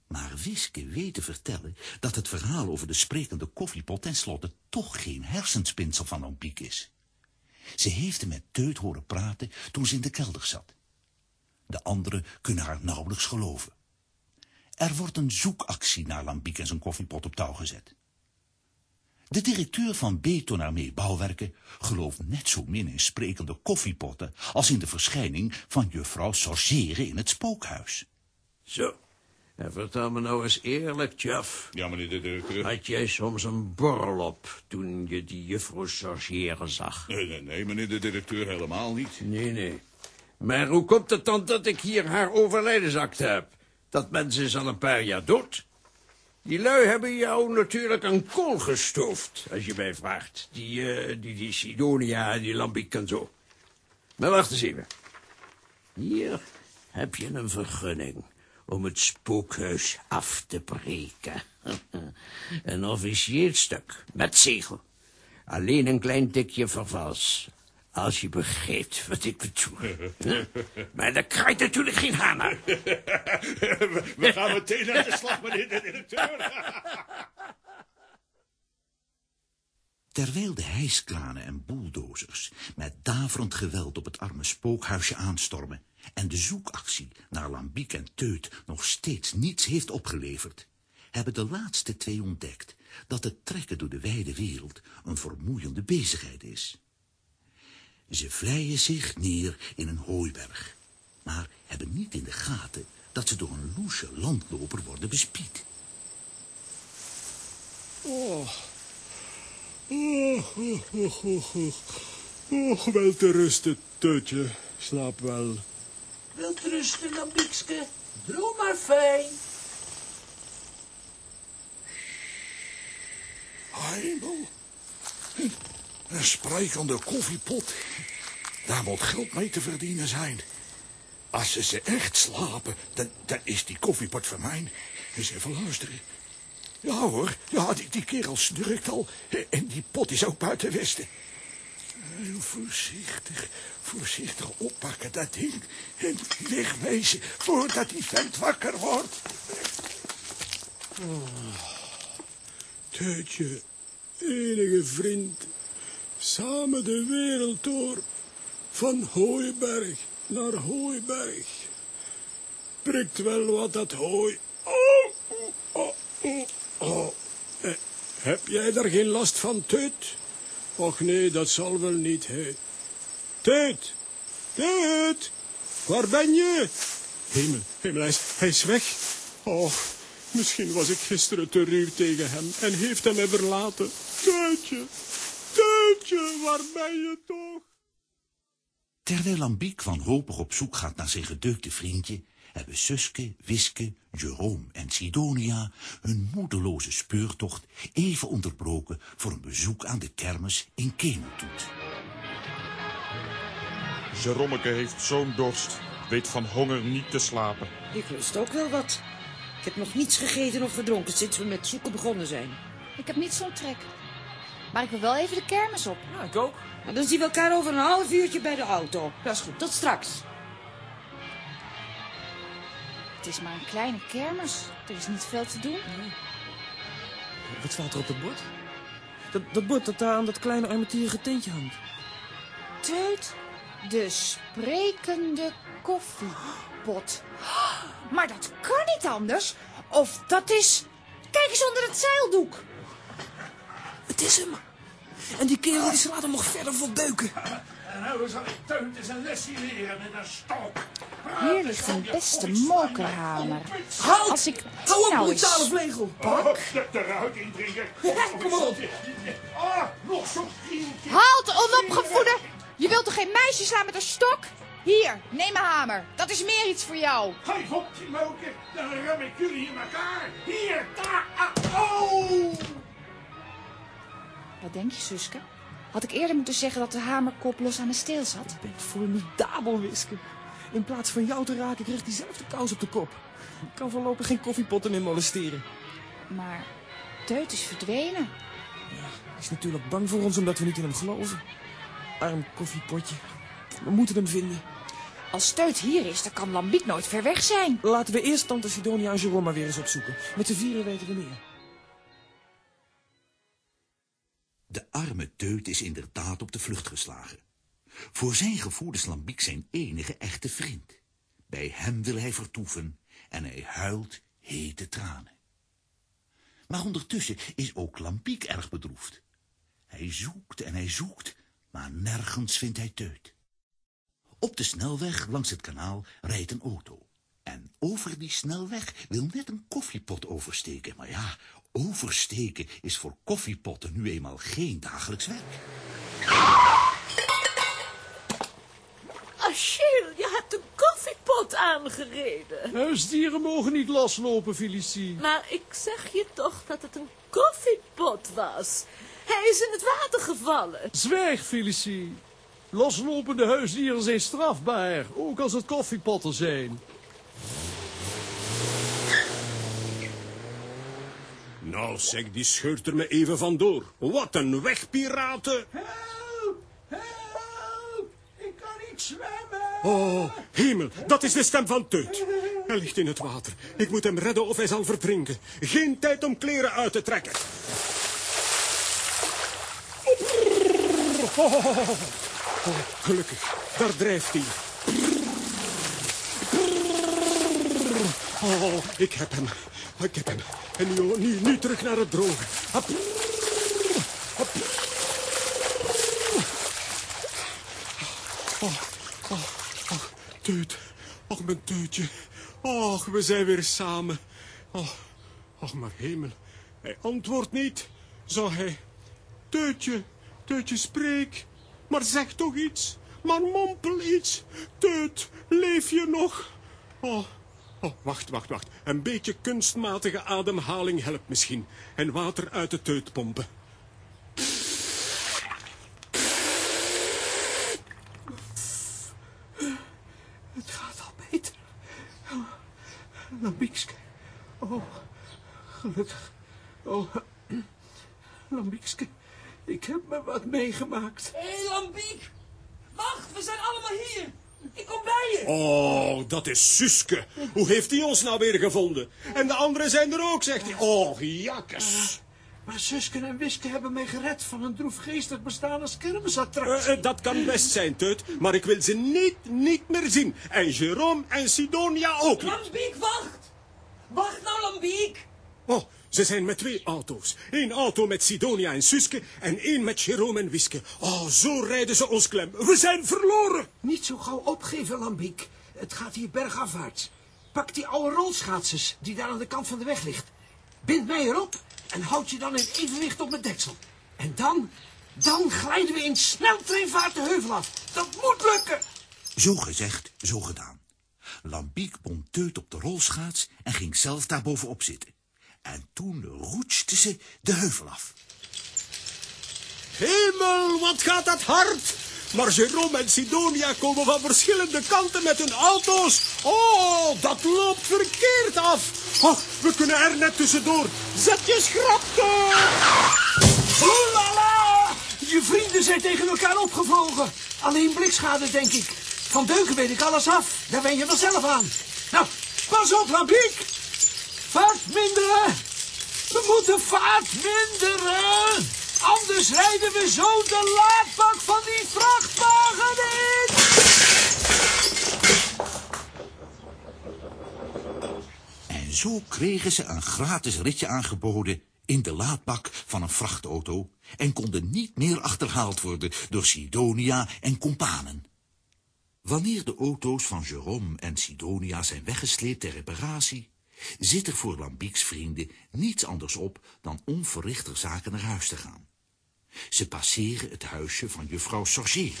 Maar Wiske weet te vertellen dat het verhaal over de sprekende koffiepot tenslotte toch geen hersenspinsel van Lambiek is. Ze heeft hem met Teut horen praten toen ze in de kelder zat. De anderen kunnen haar nauwelijks geloven. Er wordt een zoekactie naar Lambiek en zijn koffiepot op touw gezet. De directeur van Betonarmee Bouwwerken gelooft net zo min in sprekende koffiepotten als in de verschijning van juffrouw Sorgere in het spookhuis. Zo, en vertel me nou eens eerlijk, Jeff. Ja, meneer de directeur. Had jij soms een borrel op toen je die juffrouw Sorgere zag? Nee, nee, nee, meneer de directeur, helemaal niet. Nee, nee. Maar hoe komt het dan dat ik hier haar overlijdensakte heb? Dat mens is al een paar jaar dood. Die lui hebben jou natuurlijk een kool gestoofd, als je mij vraagt. Die, eh, die, die Sidonia, die Lambiek en zo. Maar wacht eens even. Hier heb je een vergunning om het spookhuis af te breken. een officieel stuk, met zegel. Alleen een klein tikje vervals. Als je begrijpt wat ik bedoel. maar daar krijgt natuurlijk geen haan aan. We gaan meteen naar de slag, meneer de directeur. Terwijl de hijskranen en bulldozers met daverend geweld op het arme spookhuisje aanstormen en de zoekactie naar Lambiek en Teut nog steeds niets heeft opgeleverd, hebben de laatste twee ontdekt dat het trekken door de wijde wereld een vermoeiende bezigheid is. Ze vleien zich neer in een hooiberg, maar hebben niet in de gaten dat ze door een loesje landloper worden bespied. Oh. Oh, oh, oh, oh, oh. Oh, wel te rusten, Teutje. Slaap wel. Wilt rusten, Lambiekske? Droom maar fijn. Hemel. Een sprekende koffiepot. Daar moet geld mee te verdienen zijn. Als ze ze echt slapen, dan, is die koffiepot voor mij. Eens even luisteren. Ja hoor, ja, die, die kerel snurkt al. En die pot is ook buiten westen. Heel voorzichtig, voorzichtig oppakken dat ding. En wegwezen voordat die vent wakker wordt. Teutje, enige vriend. Samen de wereld door. Van Hooiberg naar Hooiberg. Prikt wel wat dat hooi. Oh, oh, oh, oh. Eh, heb jij daar geen last van, Teut? Och nee, dat zal wel niet, hè. Teut! Teut! Waar ben je? Hemel, hemel, hij is, weg. Oh, misschien was ik gisteren te ruw tegen hem en heeft hij mij verlaten. Teutje, Teutje, waar ben je toch? Terwijl Lambiek wanhopig op zoek gaat naar zijn gedeukte vriendje, hebben Suske, Wiske, Jerome en Sidonia hun moedeloze speurtocht even onderbroken voor een bezoek aan de kermis in Kemeltoet. Jerommeke heeft zo'n dorst, weet van honger niet te slapen. Ik lust ook wel wat. Ik heb nog niets gegeten of gedronken sinds we met zoeken begonnen zijn. Ik heb niet zo'n trek. Maar ik wil wel even de kermis op. Ja, ik ook. Maar dan zien we elkaar over een half uurtje bij de auto. Dat is goed. Tot straks. Het is maar een kleine kermis. Er is niet veel te doen. Wat staat er op dat bord? Dat, dat bord dat daar aan dat kleine armetierige tentje hangt. Teut, de sprekende koffiepot. Maar dat kan niet anders. Of dat is... Kijk eens onder het zeildoek. Het is hem. En die kerel die slaat hem nog verder vol beuken. En nou zal ik Teut eens een lesje leren met een stok. Hier ligt een beste mokerhamer. Halt! Als ik Hou op, nou brutale vlegel. Oh, de, de ruit indringen. Kom op. Ah, nog zo'n vriendje. Halt, onopgevoede! Je wilt toch geen meisje slaan met een stok? Hier, neem een hamer. Dat is meer iets voor jou. Geef op, die moker. Dan ram ik jullie in elkaar. Hier, daar. Ah, oh. Wat denk je, Suske? Had ik eerder moeten zeggen dat de hamerkop los aan de steel zat? Je bent formidabel, Wiske. In plaats van jou te raken, krijgt diezelfde kous op de kop. Ik kan voorlopig geen koffiepotten meer molesteren. Maar Teut is verdwenen. Hij is natuurlijk bang voor ons omdat we niet in hem geloven. Arm koffiepotje. We moeten hem vinden. Als Teut hier is, dan kan Lambiek nooit ver weg zijn. Laten we eerst tante Sidonia en Jerome maar weer eens opzoeken. Met de vieren weten we meer. De arme Teut is inderdaad op de vlucht geslagen. Voor zijn gevoel is Lambiek zijn enige echte vriend. Bij hem wil hij vertoeven en hij huilt hete tranen. Maar ondertussen is ook Lambiek erg bedroefd. Hij zoekt en hij zoekt, maar nergens vindt hij Teut. Op de snelweg langs het kanaal rijdt een auto. En over die snelweg wil net een koffiepot oversteken. Maar ja, oversteken is voor koffiepotten nu eenmaal geen dagelijks werk. Achille, je hebt een koffiepot aangereden. Huisdieren mogen niet loslopen, Felicie. Maar ik zeg je toch dat het een koffiepot was. Hij is in het water gevallen. Zwijg, Felicie. Loslopende huisdieren zijn strafbaar, ook als het koffiepotten zijn. Nou zeg, die scheurt er me even vandoor. Wat een wegpiraten. Help! Help! Ik kan niet zwemmen! Oh, hemel, dat is de stem van Teut. Hij ligt in het water. Ik moet hem redden of hij zal verdrinken. Geen tijd om kleren uit te trekken. Oh, oh, gelukkig, daar drijft hij. Oh, ik heb hem. Ik heb hem. En nu, nu, terug naar het droge. Hop. Hop. Oh, oh, oh, teut. Och, mijn teutje. Och, we zijn weer samen. Oh, och, maar hemel. Hij antwoordt niet. Zou hij... Teutje, teutje, spreek. Maar zeg toch iets. Maar mompel iets. Teut, leef je nog? Oh, oh, wacht, wacht, wacht. Een beetje kunstmatige ademhaling helpt misschien. En water uit de teut pompen. Het gaat al beter. Oh, Lambiekske. Oh, gelukkig. Oh, Lambiekske. Ik heb me wat meegemaakt. Hé, hey, Lambiek. Wacht, we zijn allemaal hier. Ik kom bij je. Oh, dat is Suske. Hoe heeft hij ons nou weer gevonden? En de anderen zijn er ook, zegt hij. Oh, jakkes. Maar Suske en Wiske hebben mij gered van een droefgeestig bestaan als kermisattractie. Uh, uh, dat kan best zijn, Teut. Maar ik wil ze niet, niet meer zien. En Jerome en Sidonia ook niet. Lambiek, wacht. Wacht nou, Lambiek. Oh, ze zijn met twee auto's. Eén auto met Sidonia en Suske en één met Jerome en Wiske. Oh, zo rijden ze ons klem. We zijn verloren. Niet zo gauw opgeven, Lambiek. Het gaat hier bergafwaarts. Pak die oude rolschaatsers die daar aan de kant van de weg ligt. Bind mij erop en houd je dan in evenwicht op het deksel. En dan, dan glijden we in sneltreinvaart de heuvel af. Dat moet lukken. Zo gezegd, zo gedaan. Lambiek bond Teut op de rolschaats en ging zelf daar bovenop zitten. En toen roetste ze de heuvel af. Hemel, wat gaat dat hard! Maar Jerome en Sidonia komen van verschillende kanten met hun auto's. Oh, dat loopt verkeerd af. Oh, we kunnen er net tussendoor. Zet je schrapte! Oelala! Je vrienden zijn tegen elkaar opgevlogen. Alleen blikschade, denk ik. Van deuken weet ik alles af. Daar ben je vanzelf aan. Nou, pas op, Lampiek. Vaart minderen. We moeten vaart minderen. Anders rijden we zo de laadbak van die vrachtwagen in. En zo kregen ze een gratis ritje aangeboden in de laadbak van een vrachtauto en konden niet meer achterhaald worden door Sidonia en companen. Wanneer de auto's van Jerome en Sidonia zijn weggesleept ter reparatie, zit er voor Lambieks vrienden niets anders op dan onverrichter zaken naar huis te gaan. Ze passeren het huisje van juffrouw Sorgier.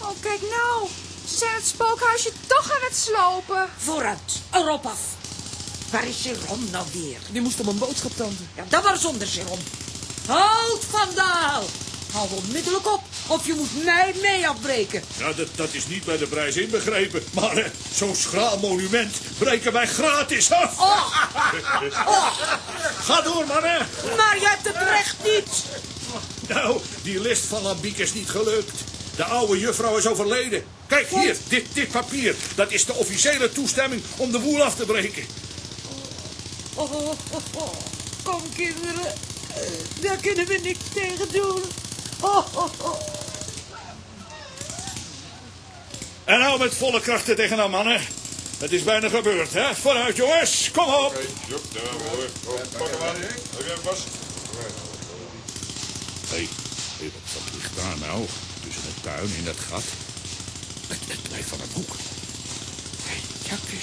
Oh, kijk nou. Ze zijn het spookhuisje toch aan het slopen. Vooruit, erop af. Waar is Jerome nou weer? Die moest op een boodschap, tante. Ja, dat was zonder Jerome. Houd vandaal! Hou onmiddellijk op, of je moet mij mee afbreken. Ja, dat, dat is niet bij de prijs inbegrepen. Maar eh, zo'n schraal monument breken wij gratis af. Oh. Oh. Ga door, mannen. Maar je hebt het recht niet. Nou, die list van Lambiek is niet gelukt. De oude juffrouw is overleden. Kijk hier, dit, dit papier. Dat is de officiële toestemming om de woel af te breken. Oh, oh, oh. Kom, kinderen. Eh, Daar kunnen we niks tegen doen. Oh, oh, oh. En nou met volle krachten tegenaan, mannen. Het is bijna gebeurd, hè? Vooruit, jongens. Kom op. Daar hoor. Pak hem aan. Hou je vast. Hé, hey, wat, ligt daar nou? Tussen het tuin in dat gat. Het, het lijkt van een boek. Hé, hey.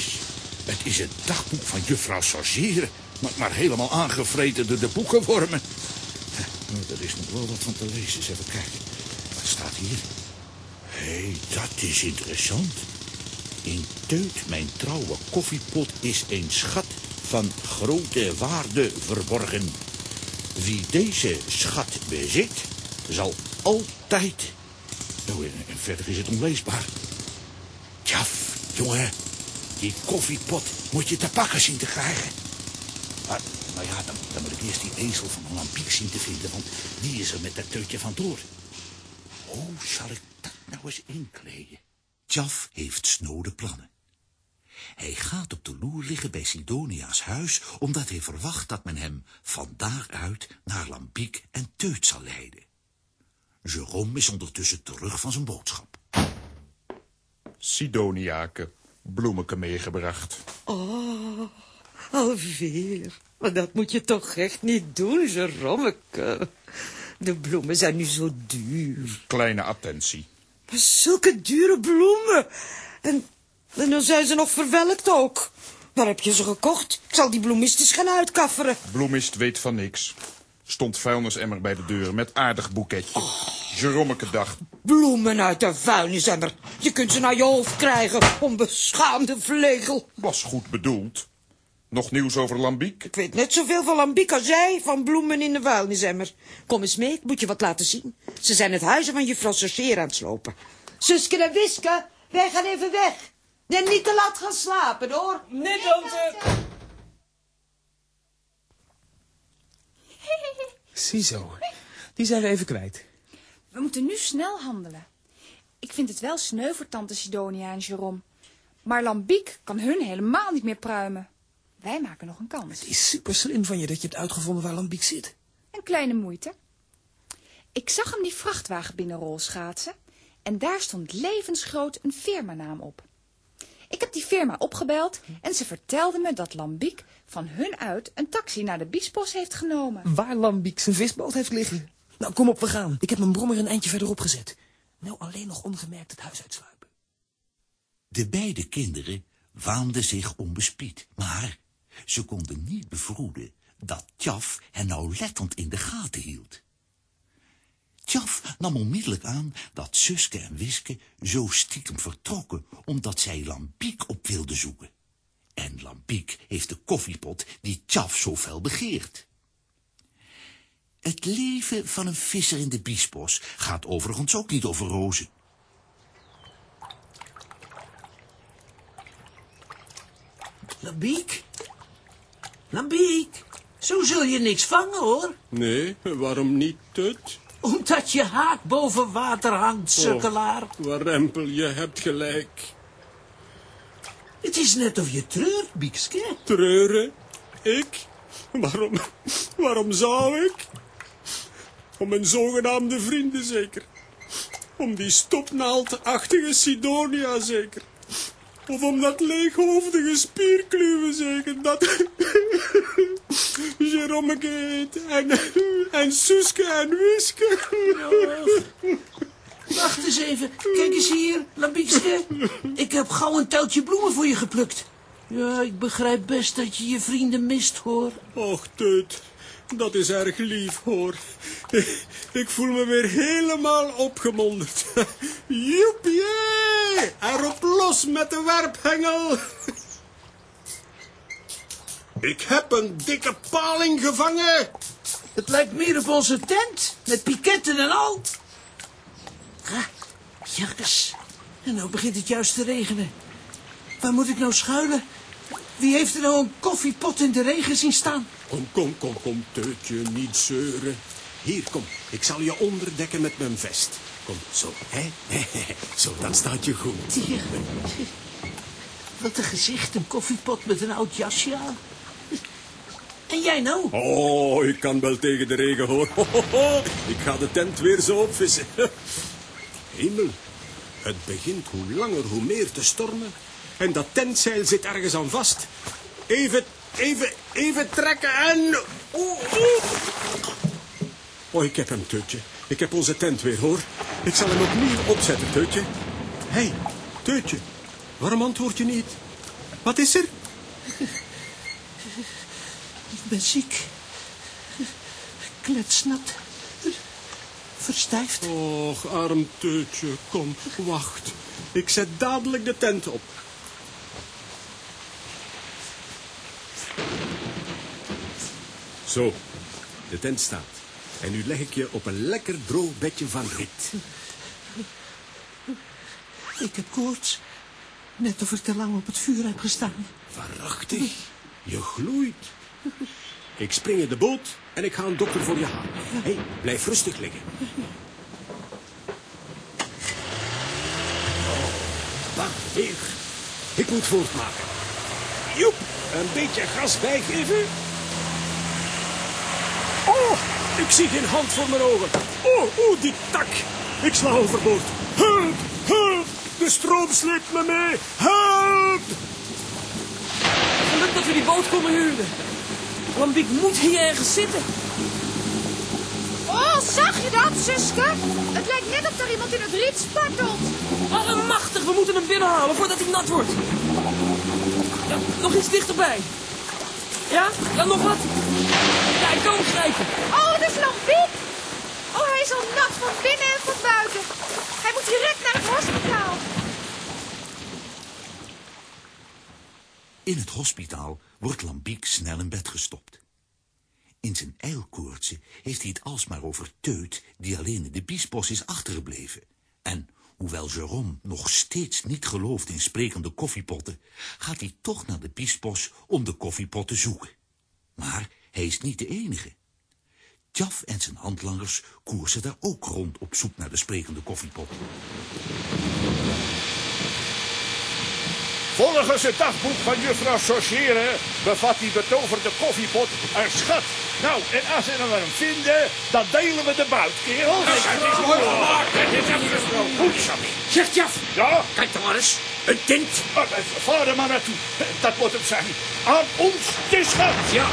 Het is het dagboek van juffrouw Sorgeren. Maar, maar helemaal aangevreten door de boekenwormen. Nou, Er is nog wel wat van te lezen. Eens even kijken. Wat staat hier? Hé, hey, dat is interessant. In Teut, mijn trouwe koffiepot, is een schat van grote waarde verborgen. Wie deze schat bezit, zal altijd... Oh, en, verder is het onleesbaar. Tjaf, jongen, die koffiepot moet je te pakken zien te krijgen. Maar, nou ja, dan, dan moet ik eerst die ezel van een lampiek zien te vinden, want die is er met dat teutje vandoor. Hoe zal ik dat nou eens inkleden? Tjaf heeft snode plannen. Hij gaat op de loer liggen bij Sidonia's huis, omdat hij verwacht dat men hem van daaruit naar Lambiek en Teut zal leiden. Jérôme is ondertussen terug van zijn boodschap. Sidoniake, bloemeke meegebracht. Oh, alweer. Maar dat moet je toch echt niet doen, Jerommeke. De bloemen zijn nu zo duur. Kleine attentie. Maar zulke dure bloemen. En, en dan zijn ze nog verwelkt ook. Waar heb je ze gekocht? Ik zal die bloemist eens gaan uitkafferen. Bloemist weet van niks. Stond vuilnisemmer bij de deur met aardig boeketje. Jerommeke dacht, Bloemen uit de vuilnisemmer. Je kunt ze naar je hoofd krijgen, onbeschaamde vlegel. was goed bedoeld. Nog nieuws over Lambiek? Ik weet net zoveel van lambiek als jij van bloemen in de vuilnisemmer. Kom eens mee, ik moet je wat laten zien. Ze zijn het huizen van juffrouw Sorceer aan het slopen. Suske en Wiske, wij gaan even weg. En niet te laat gaan slapen, hoor. Nee, tante. Ziezo, die zijn we even kwijt. We moeten nu snel handelen. Ik vind het wel sneu voor tante Sidonia en Jerome. Maar Lambiek kan hun helemaal niet meer pruimen. Wij maken nog een kans. Het is super slim van je dat je hebt uitgevonden waar Lambiek zit. Een kleine moeite. Ik zag hem die vrachtwagen binnenrol schaatsen. En daar stond levensgroot een firmanaam op. Ik heb die firma opgebeld en ze vertelde me dat Lambiek van hun uit een taxi naar de Biesbos heeft genomen. Waar Lambiek zijn visboot heeft liggen. Nou, kom op, we gaan. Ik heb mijn brommer een eindje verderop gezet. Nou, alleen nog ongemerkt het huis uitsluipen. De beide kinderen waanden zich onbespied, maar ze konden niet bevroeden dat Tjaf hen nauwlettend in de gaten hield. Tjaf nam onmiddellijk aan dat Suske en Wiske zo stiekem vertrokken, omdat zij Lampiek op wilden zoeken. En Lampiek heeft de koffiepot die Tjaf zo fel begeert. Het leven van een visser in de Biesbos gaat overigens ook niet over rozen. Lambiek? Lambiek? Zo zul je niks vangen, hoor. Nee, waarom niet, Tut? Omdat je haak boven water hangt, sukkelaar. Warempel, je hebt gelijk. Het is net of je treurt, Biekske. Treuren? Ik? Waarom, waarom zou ik? Om mijn zogenaamde vrienden zeker. Om die stopnaaldachtige Sidonia zeker. Of om dat leeghoofdige spierkluwen zeker. Dat Jeromeke heet. En, en Suske en Wiske. Wacht eens even. Kijk eens hier, Lambiekske. Ik heb gauw een tuiltje bloemen voor je geplukt. Ja, ik begrijp best dat je je vrienden mist, hoor. Och, Tut. Dat is erg lief, hoor. Ik voel me weer helemaal opgemonderd. Joepie! Erop los met de werphengel. Ik heb een dikke paling gevangen. Het lijkt meer op onze tent, met piketten en al. Ah, jakkes. En nou begint het juist te regenen. Waar moet ik nou schuilen? Wie heeft er nou een koffiepot in de regen zien staan? Kom, kom, kom, kom, Teutje, niet zeuren. Hier, kom. Ik zal je onderdekken met mijn vest. Kom, zo, hè? Zo, dan staat je goed. Hier. Wat een gezicht, een koffiepot met een oud jasje aan. En jij nou? Oh, ik kan wel tegen de regen, hoor. Ik ga de tent weer zo opvissen. Hemel, het begint hoe langer hoe meer te stormen. En dat tentzeil zit ergens aan vast. Even, even, even trekken en... Oeh, oeh. Oh, ik heb hem, Teutje. Ik heb onze tent weer, hoor. Ik zal hem opnieuw opzetten, Teutje. Hé, hey, Teutje. Waarom antwoord je niet? Wat is er? Ik ben ziek. Kletsnat. Verstijfd. Och, arm Teutje, kom, wacht. Ik zet dadelijk de tent op. Zo, de tent staat. En nu leg ik je op een lekker droog bedje van rit. Ik heb koorts. Net of ik te lang op het vuur heb gestaan. Waarachtig, je gloeit. Ik spring in de boot en ik ga een dokter voor je halen. Hé, hey, blijf rustig liggen. Wacht, hier. Ik moet voortmaken. Joep, een beetje gas bijgeven. Oh, ik zie geen hand voor mijn ogen. Oh, oh, die tak. Ik sla overboord. Hulp, hulp. De stroom sleept me mee. Help! Geluk dat we die boot konden huren. Lambiek moet hier ergens zitten. Oh, zag je dat, zuske? Het lijkt net of er iemand in het riet spartelt. Allemachtig, we moeten hem binnenhalen voordat hij nat wordt. Ja, nog iets dichterbij. Ja? Ja, nog wat? Kan hem grijpen. Oh, dat is Lambiek. Oh, hij is al nat van binnen en van buiten. Hij moet direct naar het hospitaal. In het hospitaal wordt Lambiek snel in bed gestopt. In zijn ijlkoortse heeft hij het alsmaar over Teut, die alleen in de biesbos is achtergebleven. En hoewel Jérôme nog steeds niet gelooft in sprekende koffiepotten, gaat hij toch naar de biesbos om de koffiepot te zoeken. Maar hij is niet de enige. Tjaf en zijn handlangers koersen daar ook rond op zoek naar de sprekende koffiepot. Volgens het dagboek van juffrouw Sauchère bevat die betoverde koffiepot een schat. Nou, en als we hem vinden, dan delen we de buit, kerel. Dat is mooi gemaakt, het is afgesproken. Goed, Sammy. Zeg, Jaf. Ja? Kijk dan maar eens. Een tent. Oh, eh, Vaar er maar naartoe. Dat moet het zijn. Aan ons de schat. Ja.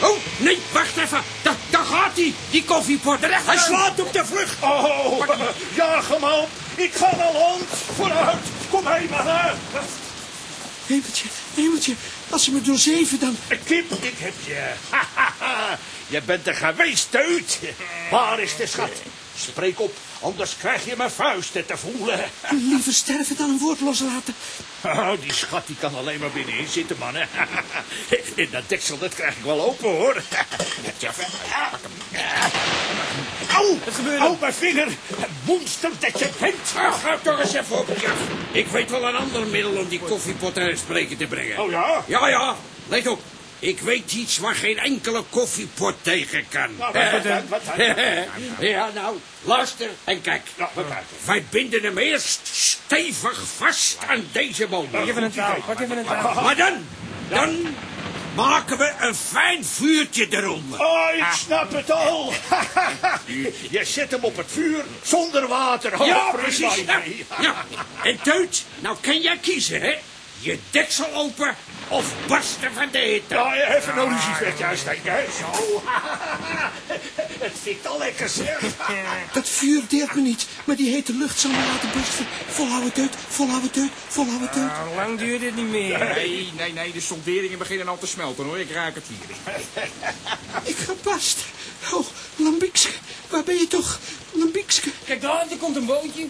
Oh, nee, wacht even. Da, daar gaat hij, die koffiepot. Hij slaat op de vlucht. Oh, jaag hem op. Ik ga naar land. Vooruit. Kom heen, mannen. Hemeltje, hemeltje. Als ze me doorzeven, dan... Kip, ik heb je. je bent er geweest, Teut. Waar is de schat? Spreek op, anders krijg je mijn vuisten te voelen. Liever sterven dan een woord loslaten. Oh, die schat die kan alleen maar binnenin zitten, mannen. In dat deksel, dat krijg ik wel open, hoor. Tjaf, pak hem. Au, Wat gebeurt er? au, mijn vinger. Monster dat je bent. Ach, ga toch eens even op. Ik weet wel een ander middel om die koffiepot aan het spreken te brengen. Oh ja? Ja, ja. Let op. Ik weet iets waar geen enkele koffiepot tegen kan. Nou, wat- wat- wat- wat- ja, nou, luister en kijk. Wij binden hem eerst stevig vast aan deze boom. Pak even een touw, pak even een touw. Maar dan, dan maken we een fijn vuurtje eronder. Oh, ik snap het al. je zet hem op het vuur zonder water. Ja, precies. Ja. En Teut, nou kan jij kiezen, hè? Je deksel open of barsten van de hitte. Ja, even een lucifertje uitsteken. hè. Zo. het fikt al lekker, zeg. Dat vuur deelt me niet, maar die hete lucht zal me laten barsten. Volhouden, Teut, volhouden, Teut, volhouden, Teut. Nou, lang duurt dit niet meer. Nee, nee, nee, de solderingen beginnen al te smelten hoor. Ik ruik het hier. Ik ga barsten. Oh, Lambiekske, waar ben je toch? Lambiekske. Kijk daar, er komt een bootje.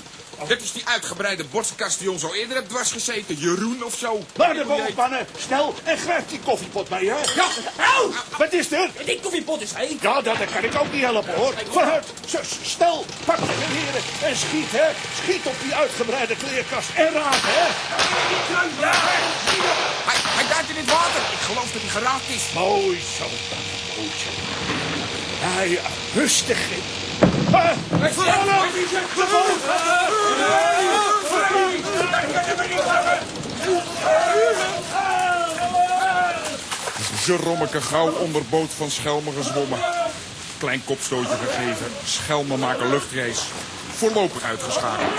Dit is die uitgebreide borstkast die ons al eerder hebt dwars gezeten. Jeroen of zo. Naar de boot, mannen. Snel. En grijp die koffiepot mee, hè. Ja, au! Wat is er? Die koffiepot is heet. Ja, dat dat kan ik ook niet helpen, hoor. Vooruit. S- s- Snel. Pak de geweren en schiet, hè. Schiet op die uitgebreide kleerkast. En raak, hè. Hij, hij duikt in in het water. Ik geloof dat hij geraakt is. Mooi zo, bootje. Ja, ja, rustig. Ah, boot? Jerommeke gauw onder boot van Schelmen gezwommen. Klein kopstootje gegeven. Schelmen maken luchtreis. Voorlopig uitgeschakeld.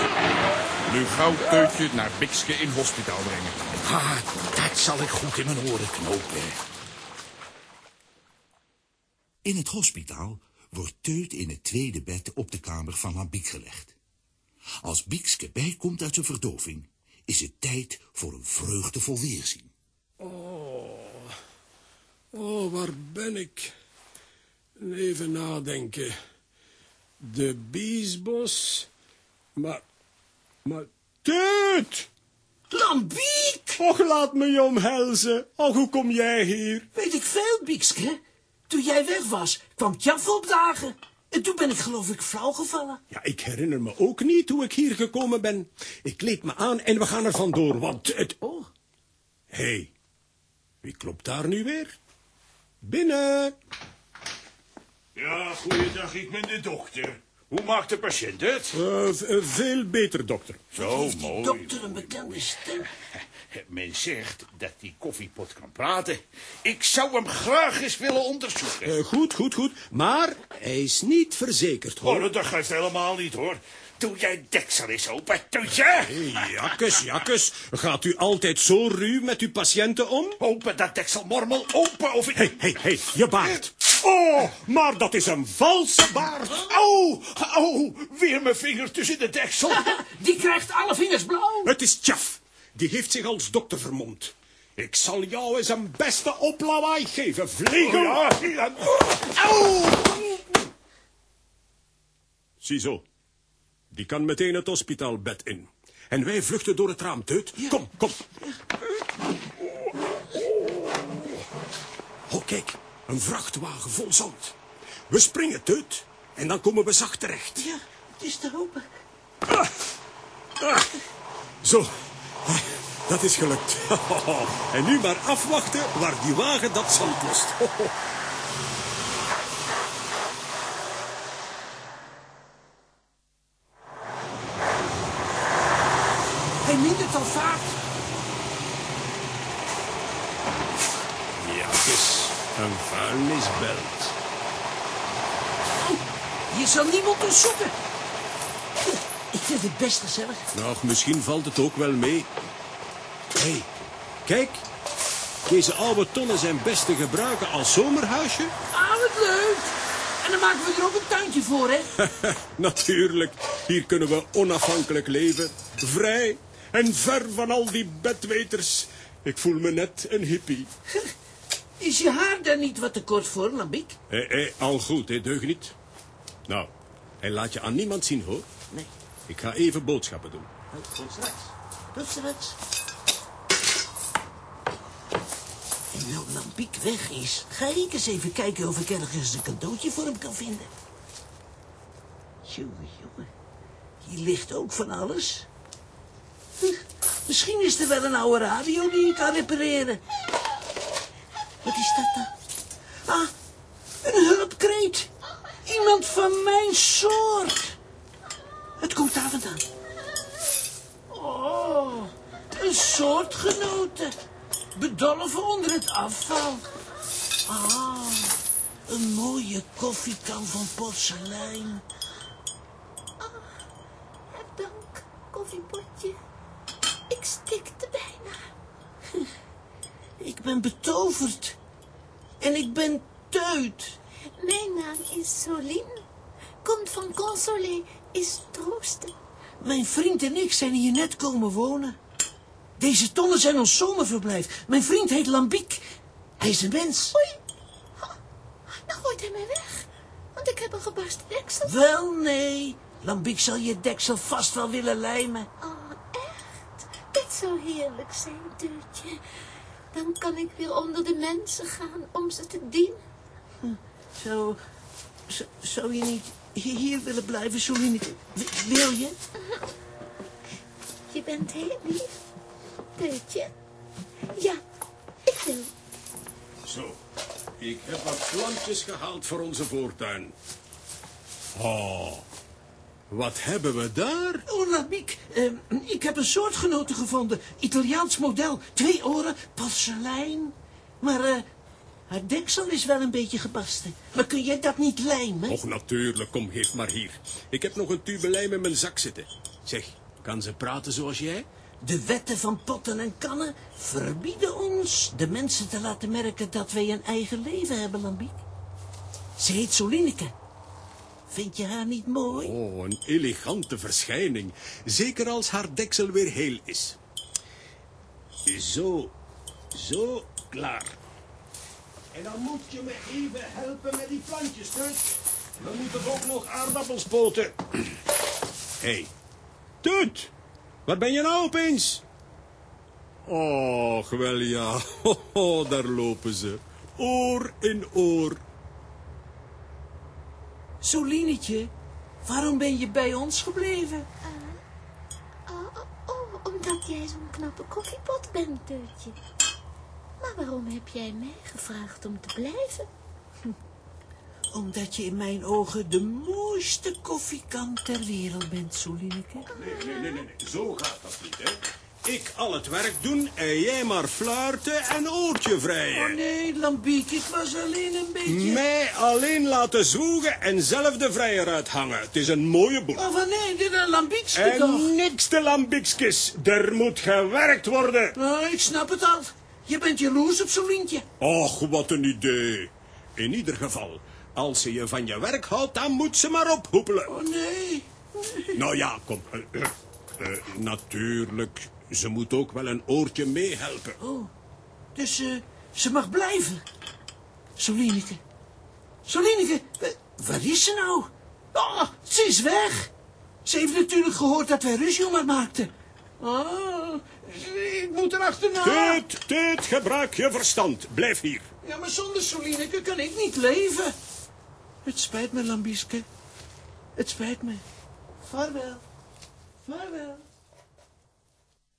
Nu gauw Teutje naar Bikske in hospitaal brengen. Ah, dat zal ik goed in mijn oren knopen. In het hospitaal wordt Teut in het tweede bed op de kamer van Lambiek gelegd. Als Biekske bijkomt uit zijn verdoving, is het tijd voor een vreugdevol weerzien. Oh, oh, waar ben ik? Even nadenken. De biesbos. Maar, maar, Teut! Lambiek! Och, laat me je omhelzen. Och, hoe kom jij hier? Weet ik veel, Biekske. Toen jij weg was, kwam Tjaf opdagen. En toen ben ik geloof ik flauw gevallen. Ja, ik herinner me ook niet hoe ik hier gekomen ben. Ik kleed me aan en we gaan er vandoor, want het... Oh. Hé, hey, wie klopt daar nu weer? Binnen. Ja, goeiedag, ik ben de dokter. Hoe maakt de patiënt het? Uh, veel beter, dokter. Zo, mooi. dokter een bekende stem? Men zegt dat die koffiepot kan praten. Ik zou hem graag eens willen onderzoeken. Uh, goed, goed, goed. Maar hij is niet verzekerd, hoor. Oh, dat geeft helemaal niet, hoor. Doe jij deksel eens open, Toetje. Hey, jakkes, jakkes. Gaat u altijd zo ruw met uw patiënten om? Open dat deksel, mormel, open of ik... Hé, hé, hé, je baard. Oh, maar dat is een valse baard. Au, au, weer mijn vinger tussen de deksel. Die krijgt alle vingers blauw. Het is Tjaf. Die heeft zich als dokter vermomd. Ik zal jou eens een beste oplawaai geven, vliegen. Oh, ja. Ziezo. Die kan meteen het hospitaalbed in. En wij vluchten door het raam, Teut. Kom, kom. Oh, kijk. Een vrachtwagen vol zand. We springen, Teut. En dan komen we zacht terecht. Ja, het is te hopen. Ah, ah. Zo. Dat is gelukt. En nu maar afwachten waar die wagen dat zand lost. Hij mindert al vaart. Ja, het is een vuilnisbelt. Hier zal niemand ons zoeken. Vind het best gezellig. Nou, misschien valt het ook wel mee. Hé, hey, kijk. Deze oude tonnen zijn best te gebruiken als zomerhuisje. Ah, wat leuk. En dan maken we er ook een tuintje voor, hè? Natuurlijk. Hier kunnen we onafhankelijk leven. Vrij en ver van al die bedweters. Ik voel me net een hippie. Is je haar daar niet wat te kort voor, Lambiek? Hé, hé, al goed, hè, deug niet. Nou, en laat je aan niemand zien, hoor. Nee. Ik ga even boodschappen doen. Tot straks. Tot straks. En nou Lambiek weg is, ga ik eens even kijken of ik ergens een cadeautje voor hem kan vinden. Jongen, jongen. Hier ligt ook van alles. Misschien is er wel een oude radio die ik kan repareren. Wat is dat dan? Ah, een hulpkreet. Iemand van mijn soort. Het komt daar vandaan. Oh, een soortgenote. Bedolven onder het afval. Ah, een mooie koffiekan van porselein. Dank, koffiepotje. Ik stikte bijna. Ik ben betoverd. En ik ben teut. Mijn naam is Soline. Komt van consolé, is troosten. Mijn vriend en ik zijn hier net komen wonen. Deze tonnen zijn ons zomerverblijf. Mijn vriend heet Lambiek. Hij is een mens. Oei, dan gooit hij mij weg. Want ik heb een gebarsten deksel. Wel, nee. Lambiek zal je deksel vast wel willen lijmen. Oh, echt? Dit zou heerlijk zijn, Teutje. Dan kan ik weer onder de mensen gaan om ze te dienen. Zo, zo, zou je niet hier willen blijven, Soline? W- Wil je? Je bent heel lief, Teutje. Ja, ik wil Zo, ik heb wat plantjes gehaald voor onze voortuin. Oh, wat hebben we daar? Oh, Lambiek, eh, ik heb een soortgenote gevonden. Italiaans model, twee oren, porselein. Maar eh, haar deksel is wel een beetje gebarsten. Maar kun jij dat niet lijmen? Och, natuurlijk, kom, geef maar hier. Ik heb nog een tube lijm in mijn zak zitten. Zeg, kan ze praten zoals jij? De wetten van potten en kannen verbieden ons de mensen te laten merken dat wij een eigen leven hebben, Lambiek. Ze heet Solineke. Vind je haar niet mooi? Oh, een elegante verschijning. Zeker als haar deksel weer heel is. Zo, zo, klaar. En dan moet je me even helpen met die plantjes, Teut. We moeten ook nog aardappels poten. Hé, hey, Teut, waar ben je nou opeens? Och, wel ja, oh, daar lopen ze. Oor in oor. Solinetje, waarom ben je bij ons gebleven? Oh, oh, oh, omdat jij zo'n knappe koffiepot bent, Teutje. Maar waarom heb jij mij gevraagd om te blijven? Omdat je in mijn ogen de mooiste koffiekan ter wereld bent, Solineke. Nee, nee, nee, nee, zo gaat dat niet, hè. Ik al het werk doen en jij maar fluiten en oortje vrijen. Oh nee, Lambiek, ik was alleen een beetje... Mij alleen laten zwoegen en zelf de vrijer uithangen. Het is een mooie boel. Oh, van nee, dit een Lambiekske En toch? niks te lambiekskes. Er moet gewerkt worden. Oh, ik snap het al. Je bent jaloers op Solientje. Och, wat een idee. In ieder geval, als ze je van je werk houdt, dan moet ze maar ophoepelen. Oh nee. Nou ja, kom. eh, eh, eh, natuurlijk, ze moet ook wel een oortje meehelpen. Oh, dus ze mag blijven. Solineke. Solineke, waar is ze nou? Oh, ze is weg. Ze heeft natuurlijk gehoord dat wij ruzie om haar maakten. Oh, ik moet er achterna. Teut, Teut, gebruik je verstand. Blijf hier. Ja, maar zonder Solineke kan ik niet leven. Het spijt me, Lambieske. Het spijt me. Vaarwel. Vaarwel.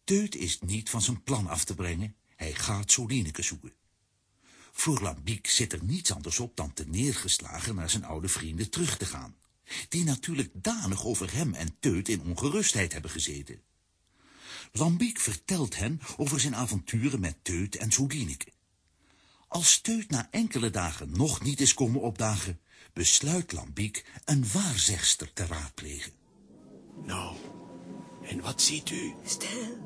Teut is niet van zijn plan af te brengen. Hij gaat Solineke zoeken. Voor Lambiek zit er niets anders op dan te neergeslagen naar zijn oude vrienden terug te gaan. Die natuurlijk danig over hem en Teut in ongerustheid hebben gezeten. Lambiek vertelt hen over zijn avonturen met Teut en Solineke. Als Teut na enkele dagen nog niet is komen opdagen, besluit Lambiek een waarzegster te raadplegen. Nou, en wat ziet u? Stel,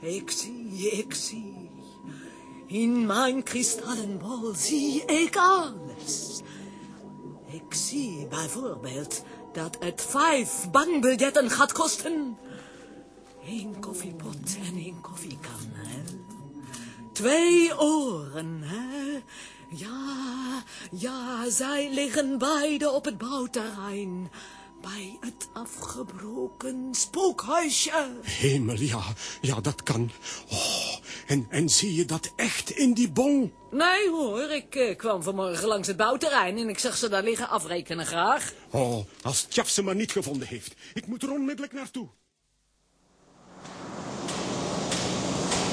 ik zie, ik zie. In mijn kristallenbol zie ik alles. Ik zie bijvoorbeeld dat het vijf bankbiljetten gaat kosten. Eén koffiepot en één koffiekan, hè. Twee oren, hè. Ja, ja, zij liggen beide op het bouwterrein. Bij het afgebroken spookhuisje. Hemel, ja, ja, dat kan. Oh, en, en zie je dat echt in die bon? Nee hoor, ik eh, kwam vanmorgen langs het bouwterrein en ik zag ze daar liggen afrekenen graag. Oh, als Tjaf ze maar niet gevonden heeft. Ik moet er onmiddellijk naartoe.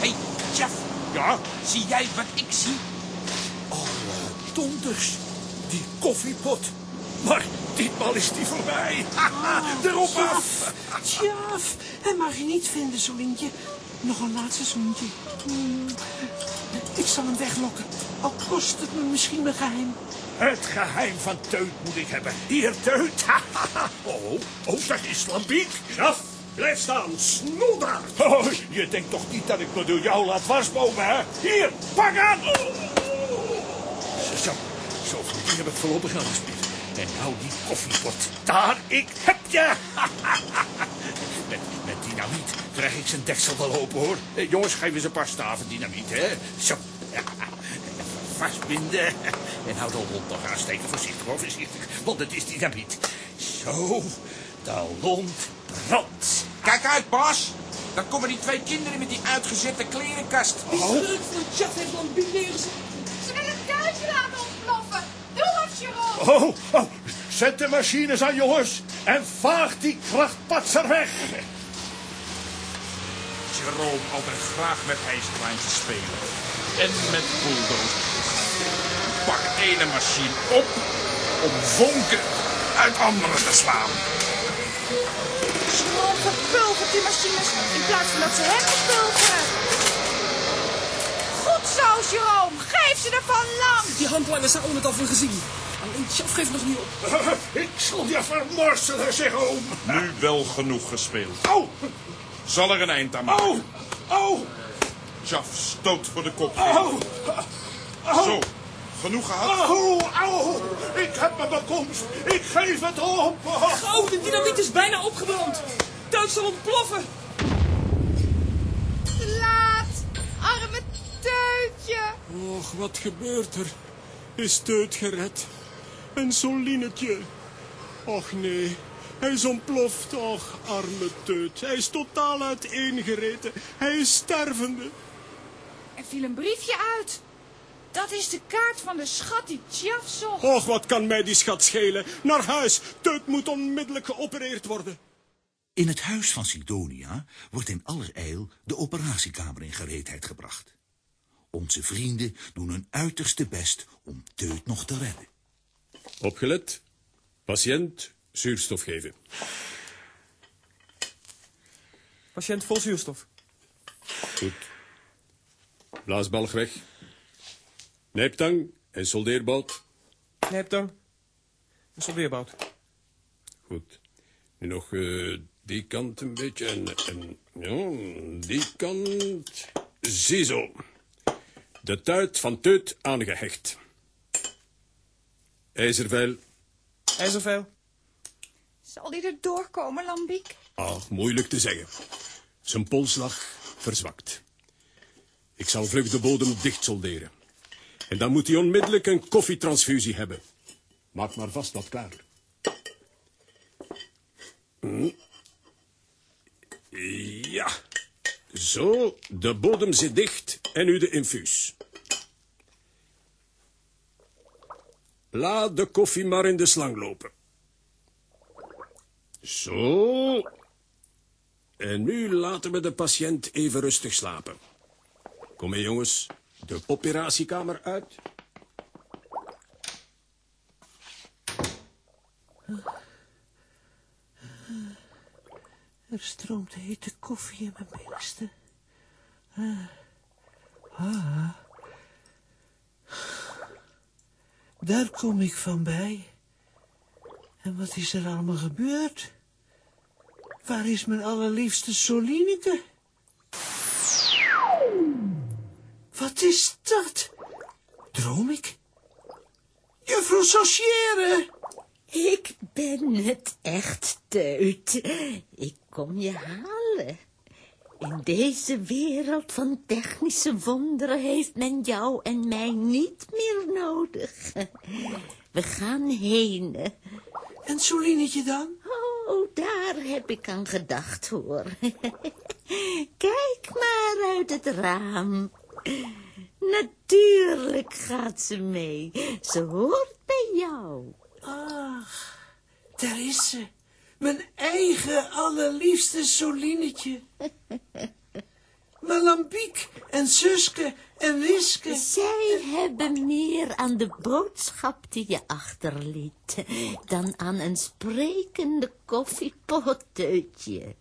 Hey, Jeff. Ja? Zie jij wat ik zie? Alle donders. Die koffiepot. Maar ditmaal is die voorbij. Haha, erop af. Tjaf, hij mag je niet vinden, Solientje. Nog een laatste zoentje. Hmm. Ik zal hem weglokken, al kost het me misschien mijn geheim. Het geheim van Teut moet ik hebben. Hier, Teut. oh, oh, dat is Lambiek. Tjaf, blijf staan, snoeder. Oh, je denkt toch niet dat ik me door jou laat wasbomen, hè? Hier, pak aan. Zo, zo die heb ik voorlopig aangespeeld. En nou die koffiepot. Daar, ik heb je. met, met dynamiet krijg ik zijn deksel wel open, hoor. Eh, jongens, geef eens een paar staven dynamiet, hè. Zo. Vastbinden. En hou de hond nog aansteken. Voorzichtig, hoor, voorzichtig. Want het is dynamiet. Zo, de lont Kijk uit, Bas. Dan komen die twee kinderen met die uitgezette klerenkast. Die schurk van Chat heeft. Ze willen het laten ontploffen. Doe wat, Jeroen. Oh, oh, zet de machines aan, jongens. En vaag die krachtpatser weg. Jerome altijd graag met ijskraantjes spelen. En met bulldozers. pak ene machine op om vonken uit andere te slaan. Verpulvert die machines in plaats van dat ze hem verpulveren. Goed zo, Jerome. Geef ze ervan lang. Die handlangers zouden het al van gezien. Alleen Tjaf geeft nog niet op. Ik zal je vermorselen, zeg oom. Nu wel genoeg gespeeld. Au! Zal er een eind aan maken. Au! Au! Tjaf, stoot voor de kop. Au! Au! Zo, genoeg gehad? Au! Au! Ik heb mijn bekomst. Ik geef het op. Gauw, de dynamiet is bijna opgebrand. Tuig zal ontploffen. Te laat. Arme teutje. Och, wat gebeurt er? Is Teut gered? En Solinetje? Och nee, hij is ontploft. Och, arme Teut. Hij is totaal uiteengereten. Hij is stervende. Er viel een briefje uit. Dat is de kaart van de schat die Tjaf zocht. Och, wat kan mij die schat schelen? Naar huis. Teut moet onmiddellijk geopereerd worden. In het huis van Sidonia wordt in allerijl de operatiekamer in gereedheid gebracht. Onze vrienden doen hun uiterste best om Teut nog te redden. Opgelet. Patiënt zuurstof geven. Patiënt vol zuurstof. Goed. Blaasbalg weg. Nijptang en soldeerbout. Nijptang. En soldeerbout. Goed. Nu nog eh, die kant een beetje en, en ja, die kant. Ziezo. De tuit van Teut aangehecht. IJzerveil. IJzerveil. Zal die er doorkomen, Lambiek? Ah, moeilijk te zeggen. Zijn polsslag verzwakt. Ik zal vlug de bodem dicht solderen. En dan moet hij onmiddellijk een koffietransfusie hebben. Maak maar vast wat klaar. Hm. Ja. Zo, de bodem zit dicht en nu de infuus. Laat de koffie maar in de slang lopen. Zo. En nu laten we de patiënt even rustig slapen. Kom mee, jongens. De operatiekamer uit. Er stroomt hete koffie in mijn binnenste. Ah. Daar kom ik van bij. En wat is er allemaal gebeurd? Waar is mijn allerliefste Solineke? Wat is dat? Droom ik? Juffrouw Saucière! Ik ben het echt, Teut. Ik kom je halen. In deze wereld van technische wonderen heeft men jou en mij niet meer nodig. We gaan heen. En Solinetje dan? Oh, daar heb ik aan gedacht, hoor. Kijk maar uit het raam. Natuurlijk gaat ze mee. Ze hoort bij jou. Ach, daar is ze. Mijn eigen allerliefste Solinetje. Maar Lambiek en Suske en Wiske... Zij hebben meer aan de boodschap die je achterliet... dan aan een sprekende koffiepotteutje.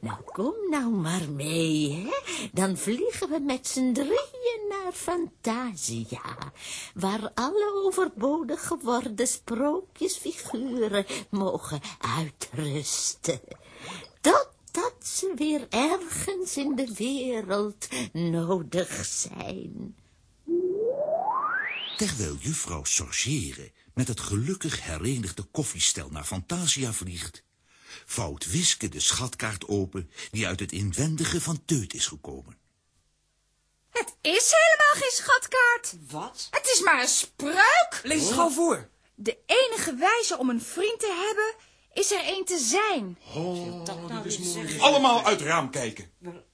Nou, kom nou maar mee, hè. Dan vliegen we met z'n drieën naar Fantasia... waar alle overbodig geworden sprookjesfiguren mogen uitrusten. Totdat ze weer ergens in de wereld nodig zijn. Terwijl juffrouw Sorgere met het gelukkig herenigde koffiestel naar Fantasia vliegt, vouwt Wiske de schatkaart open die uit het inwendige van Teut is gekomen. Het is helemaal geen schatkaart. Wat? Het is maar een spruik. Lees het gauw voor. De enige wijze om een vriend te hebben, is er een te zijn. Allemaal uit het raam kijken.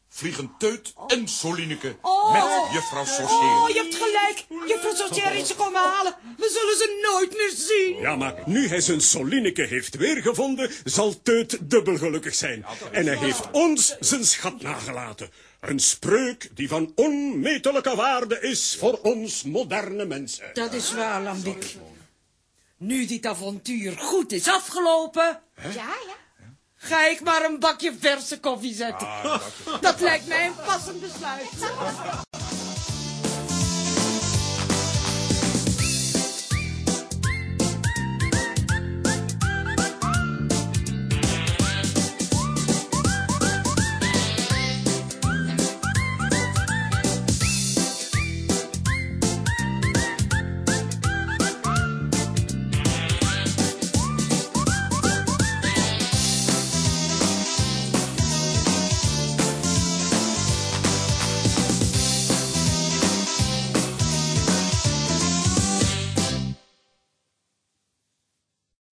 vliegen Teut en Solineke Oh. met juffrouw Sorcier. Oh, je hebt gelijk. Juffrouw Sorcier is ze komen halen. We zullen ze nooit meer zien. Ja, maar nu hij zijn Solineke heeft weergevonden, zal Teut dubbel gelukkig zijn. En hij heeft ons zijn schat nagelaten. Een spreuk die van onmetelijke waarde is voor ons moderne mensen. Dat is waar, Lambiek. Nu dit avontuur goed is afgelopen... Ja, ja. ga ik maar een bakje verse koffie zetten. Dat lijkt mij een passend besluit.